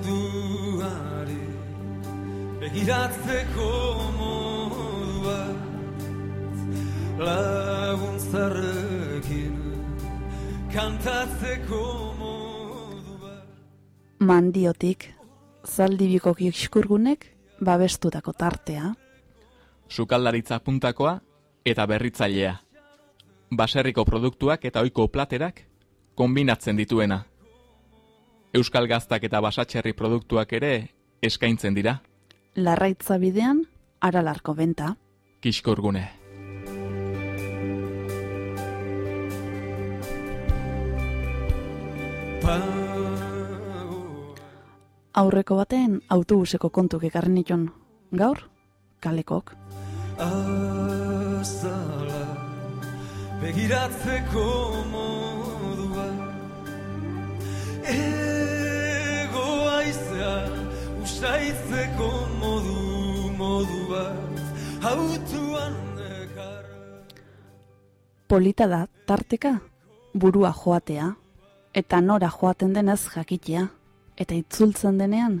Q: munduari begiratzeko
B: Mandiotik, zaldibiko kiskurgunek babestutako tartea.
A: Sukaldaritza puntakoa eta berritzailea. Baserriko produktuak eta ohiko platerak kombinatzen dituena. Euskal gaztak eta basatxerri produktuak ere eskaintzen dira.
B: Larraitza bidean, aralarko benta.
A: Kiskorgune.
B: Aurreko baten autobuseko kontuk ekarri nitun. Gaur, kalekok.
Q: azala begiratzeko modua ego aizea usaitzeko modu modua autuan nekar
B: Polita da, tarteka, burua joatea, eta nora joaten denez jakitea, eta itzultzen denean,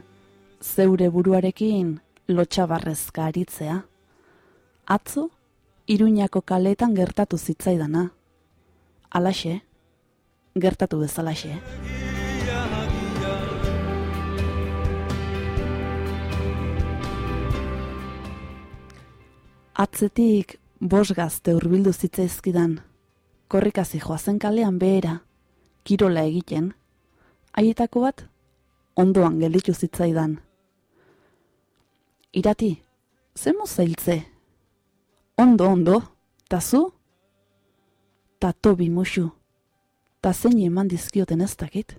B: zeure buruarekin lotxabarrezka aritzea. Atzo, Iruñako kaletan gertatu zitzaidana. Alaxe, gertatu bezalaxe. Atzetik bos gazte hurbildu zitzaizkidan, korrikazi joazen kalean behera, kirola egiten, haietako bat ondoan gelditu zitzaidan. Irati, ze mozailtze? Ondo, ondo, ta zu? Ta tobi musu, ta eman dizkioten ez dakit.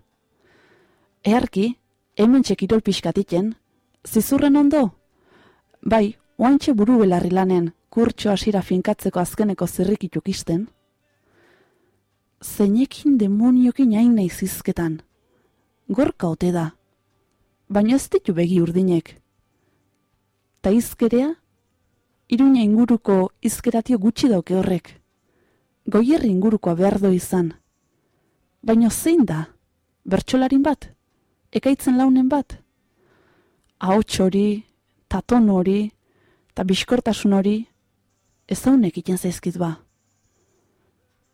B: Eharki, hemen txekirol pixkatiken, zizurren ondo? Bai, oantxe buru belarri lanen, kurtxo hasira finkatzeko azkeneko zirrikituk isten. Zeinekin demoniokin hain nahi zizketan. Gorka ote da. Baina ez ditu begi urdinek. Ta izkerea? Iruña inguruko izkeratio gutxi dauke horrek. Goierri ingurukoa behar do izan. Baina zein da? Bertxolarin bat? Ekaitzen launen bat? Ahots hori, taton hori, eta biskortasun hori, ezaunek iten zaizkit ba.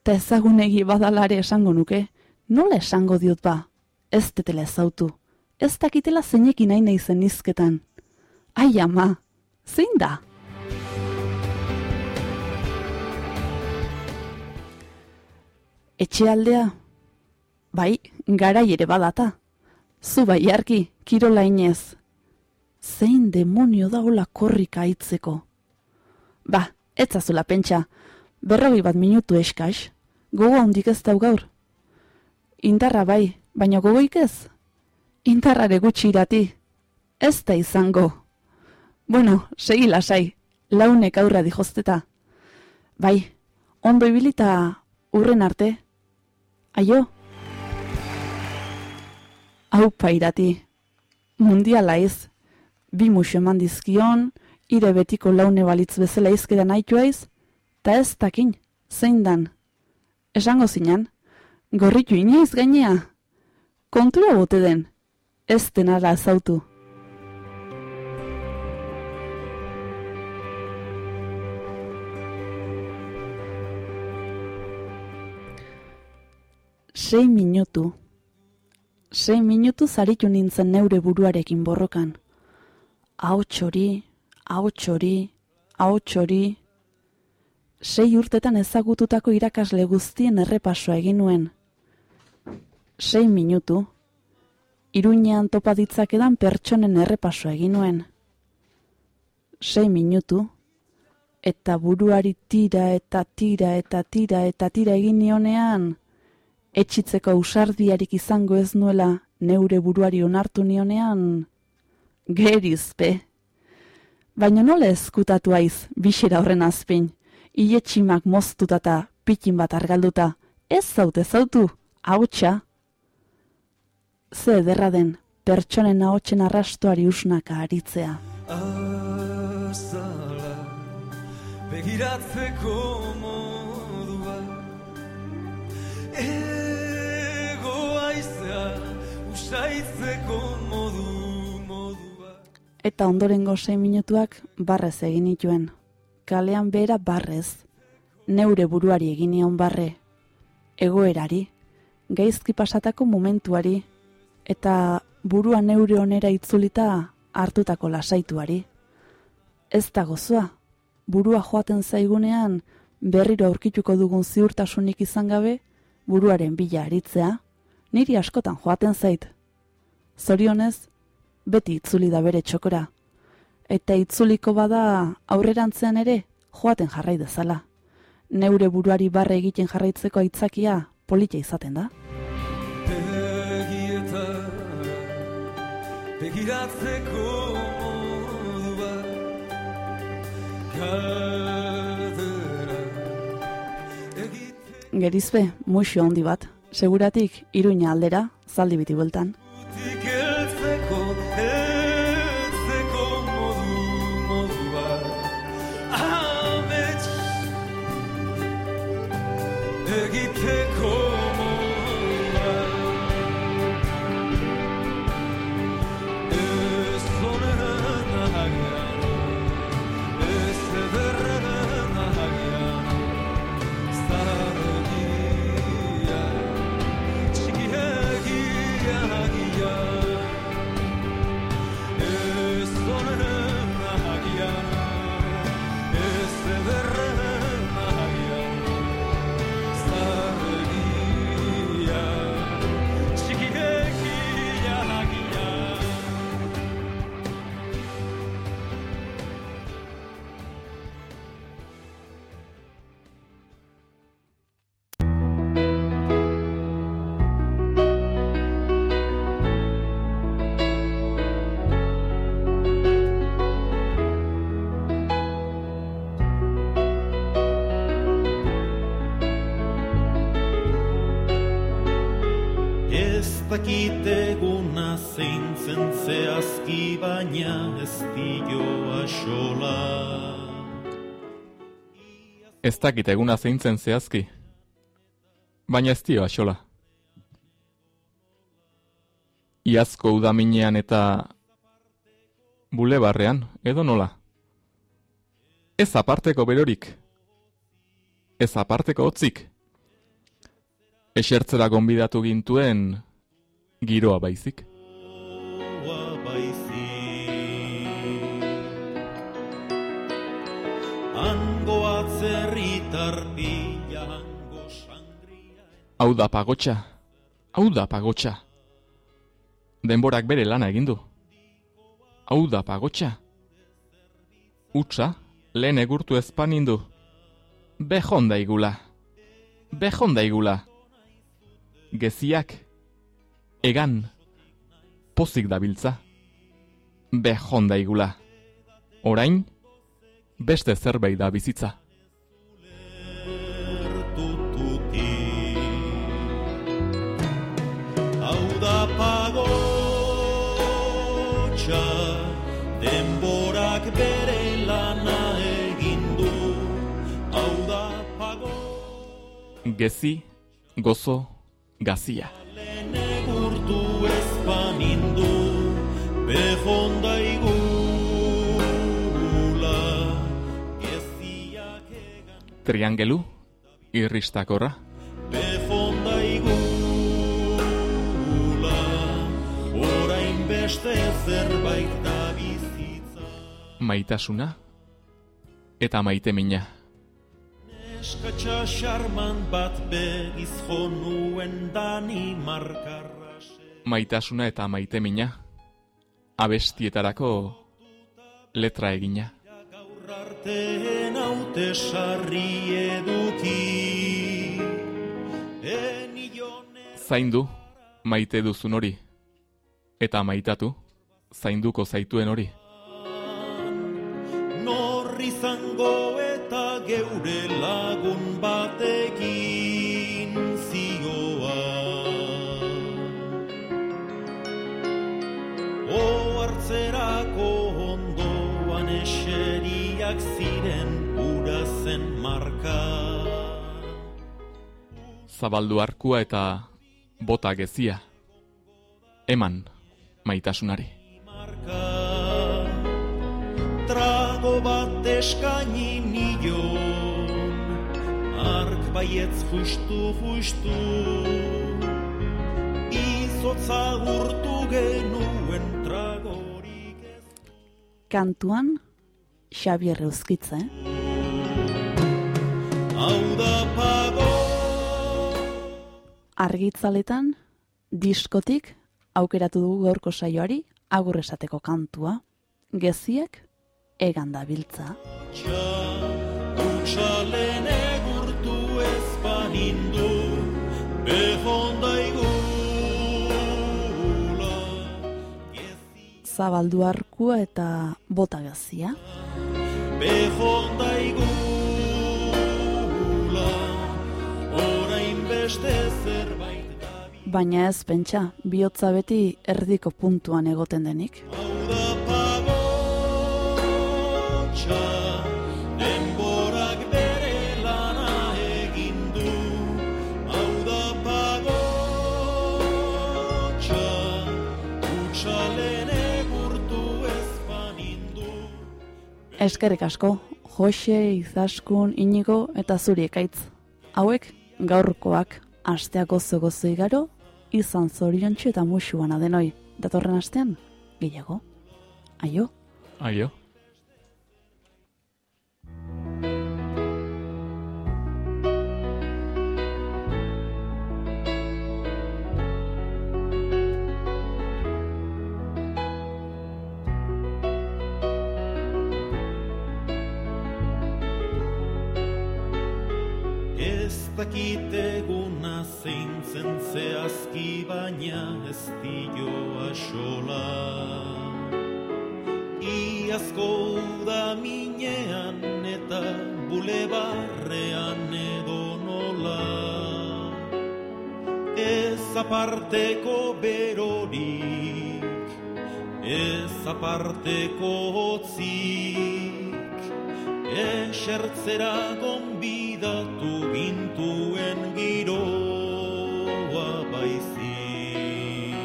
B: Ta ezagunegi badalare esango nuke, nola esango diot ba, ez tetela ezautu, ez dakitela zeinekin nahi nahi zen izketan. Ai ama, zein da? Etxealdea? Bai, garai ere badata. Zu bai arki, kirola inez. Zein demonio da hola korrika aitzeko. Ba, etzazula pentsa, berrogi bat minutu eskais, gogo handik ez dau gaur. Indarra bai, baina gogoik ez? Indarrare gutxi irati, ez da izango. Bueno, segi lasai, launek aurra dijosteta. Bai, ondo ibilita urren arte. Aio? Hau pairati, mundiala ez, bi musu eman dizkion, ire betiko laune balitz bezala izkera nahitu aiz, ta ez takin, zein dan. Esango zinan, gorritu inoiz gainea, kontura bote den, ez denara azautu. Sei minutu. Sei minutu zaritu nintzen neure buruarekin borrokan. Hau txori, hau txori, hau txori. sei urtetan ezagututako irakasle guztien errepasoa egin nuen. Sei minutu, iruñean topa ditzakedan pertsonen errepasoa egin nuen. Sei minutu, eta buruari tira eta tira eta tira eta tira egin nionean, etxitzeko ausardiarik izango ez nuela neure buruari onartu nionean, gerizpe. Baina nola ezkutatu aiz, bisera horren azpin, iletximak moztuta eta pikin bat argalduta, ez zaute zautu, hautsa. Ze ederra den, pertsonen ahotsen arrastoari usnaka aritzea.
Q: Azala begiratzeko modua Ego aizea usaitzeko modu modua
B: Eta ondorengo sei minutuak barrez egin nituen. Kalean behera barrez. Neure buruari egin barre. Egoerari. Gaizki pasatako momentuari. Eta burua neure onera itzulita hartutako lasaituari. Ez da gozoa. Burua joaten zaigunean berriro aurkituko dugun ziurtasunik izan gabe, buruaren bila aritzea, niri askotan joaten zait. Zorionez, beti itzuli da bere txokora. Eta itzuliko bada aurrerantzean ere joaten jarrai dezala. Neure buruari barre egiten jarraitzeko aitzakia polita izaten da.
Q: Begiratzeko modua Galdera
B: Gerizbe, muxo handi bat. Seguratik iruña aldera, zaldi biti bueltan.
Q: Tik
S: dakiteguna zeintzen zehazki baina ez dio axola.
A: Ez dakit eguna zeintzen zehazki. Baina ez dio axola. Iazko udaminean eta bulebarrean, edo nola. Ez aparteko berorik. Ez aparteko hotzik. Esertzera gonbidatu gintuen giroa baizik.
S: Hango atzerritar pila hango
A: Hau da pagotxa, hau da pagotxa. Denborak bere lana egin du. Hau da pagotxa. Utsa, lehen egurtu ezpanindu. Behon daigula. Behon daigula. Geziak, egan, pozik dabiltza. Behon daigula. Orain, beste zerbait da bizitza.
S: Hau da pagotxa, denborak bere lana egin du. Hau da
A: Gezi, gozo, gazia.
S: Negurtu ezpanindu, behon daigula.
A: Triangelu, irristakorra.
S: Behon daigula, orain beste zerbait da bizitza.
A: Maitasuna eta maitemina.
S: Eskatxa xarman bat begiz jo nuen Danimarkarra
A: Maitasuna eta maitemina, abestietarako letra egina.
S: artean haute sarri eduki
A: Zaindu, maite duzun hori, eta maitatu, zainduko zaituen hori.
S: Norri zango eta geure lagun batekin Oartzerako ondoan eseriak ziren urazen marka
A: Zabaldu arkua eta bota gezia. Eman, maitasunari.
S: Trago bat eskaini nion Ark baietz justu justu Izotza urtu genuen
B: Kantuan, Xabier Euskitze.
S: Pago
B: Argitzaletan, diskotik, aukeratu dugu gaurko saioari, agur esateko kantua. Geziek, egan dabiltza.
S: Utsalen egurtu ez banindu Behonda
B: Zabaldu arkua eta bota gezia.
S: Behonda igula Orain beste zerbait
B: Baina ez pentsa, bihotza beti erdiko puntuan egoten denik.
S: Txa,
B: Eskerrik asko, Jose, Izaskun, Inigo eta zuri ekaitz. Hauek, gaurkoak, asteak gozo gozo igaro, izan zoriontsu eta musuana denoi. Datorren astean, gehiago. Aio.
A: Aio.
S: Dakiteguna zeintzen zehazki baina ez dio asola Iazko uda minean eta bulebarrean edo nola Ez aparteko berorik, ez aparteko hotzik Esertzera gonbidatu gintuen giroa baizik.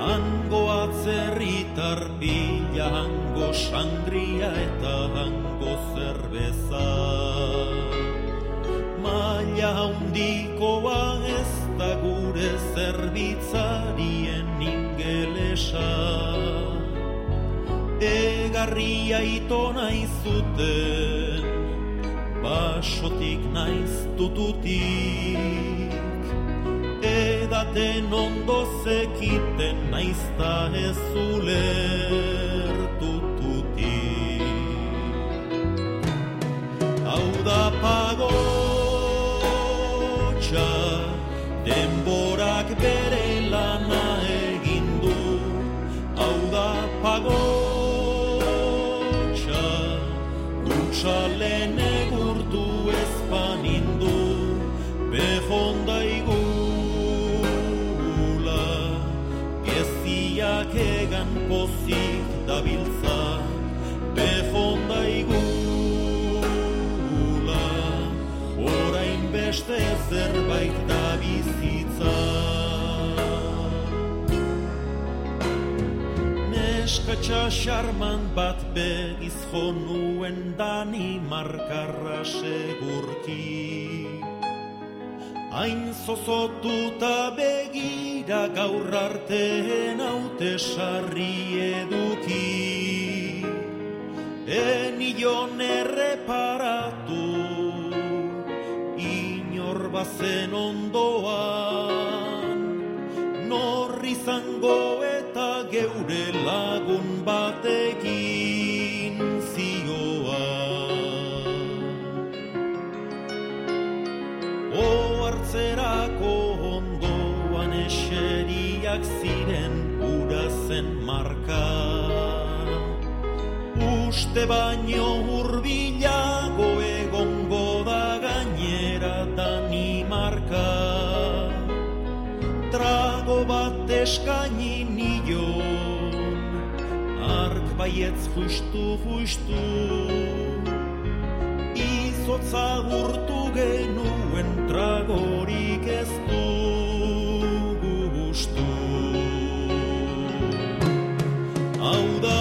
S: Hango atzerritar pila, hango sangria eta hango zerbeza. Maila handikoa ez da gure zerbitzarien ingelesa Egarria ito naizuten, basotik naiz tututik. Edaten ondo zekiten naizta ez ulertututik. Hau da pagotxa, denborak Neskatxa xarman bat begiz jo nuen Danimarkarra segurki. Hain zozotuta begira gaur arteen haute sarri eduki. enion erreparatu inor bazen ondoan nor izango eta geure lagun batekin zioa. Oartzerako ondoan eseriak ziren ura zen marka. Uste baino hurbilago bat eskaini nion Ark baietz justu justu Izotza urtu genuen tragorik ez gustu. Hau da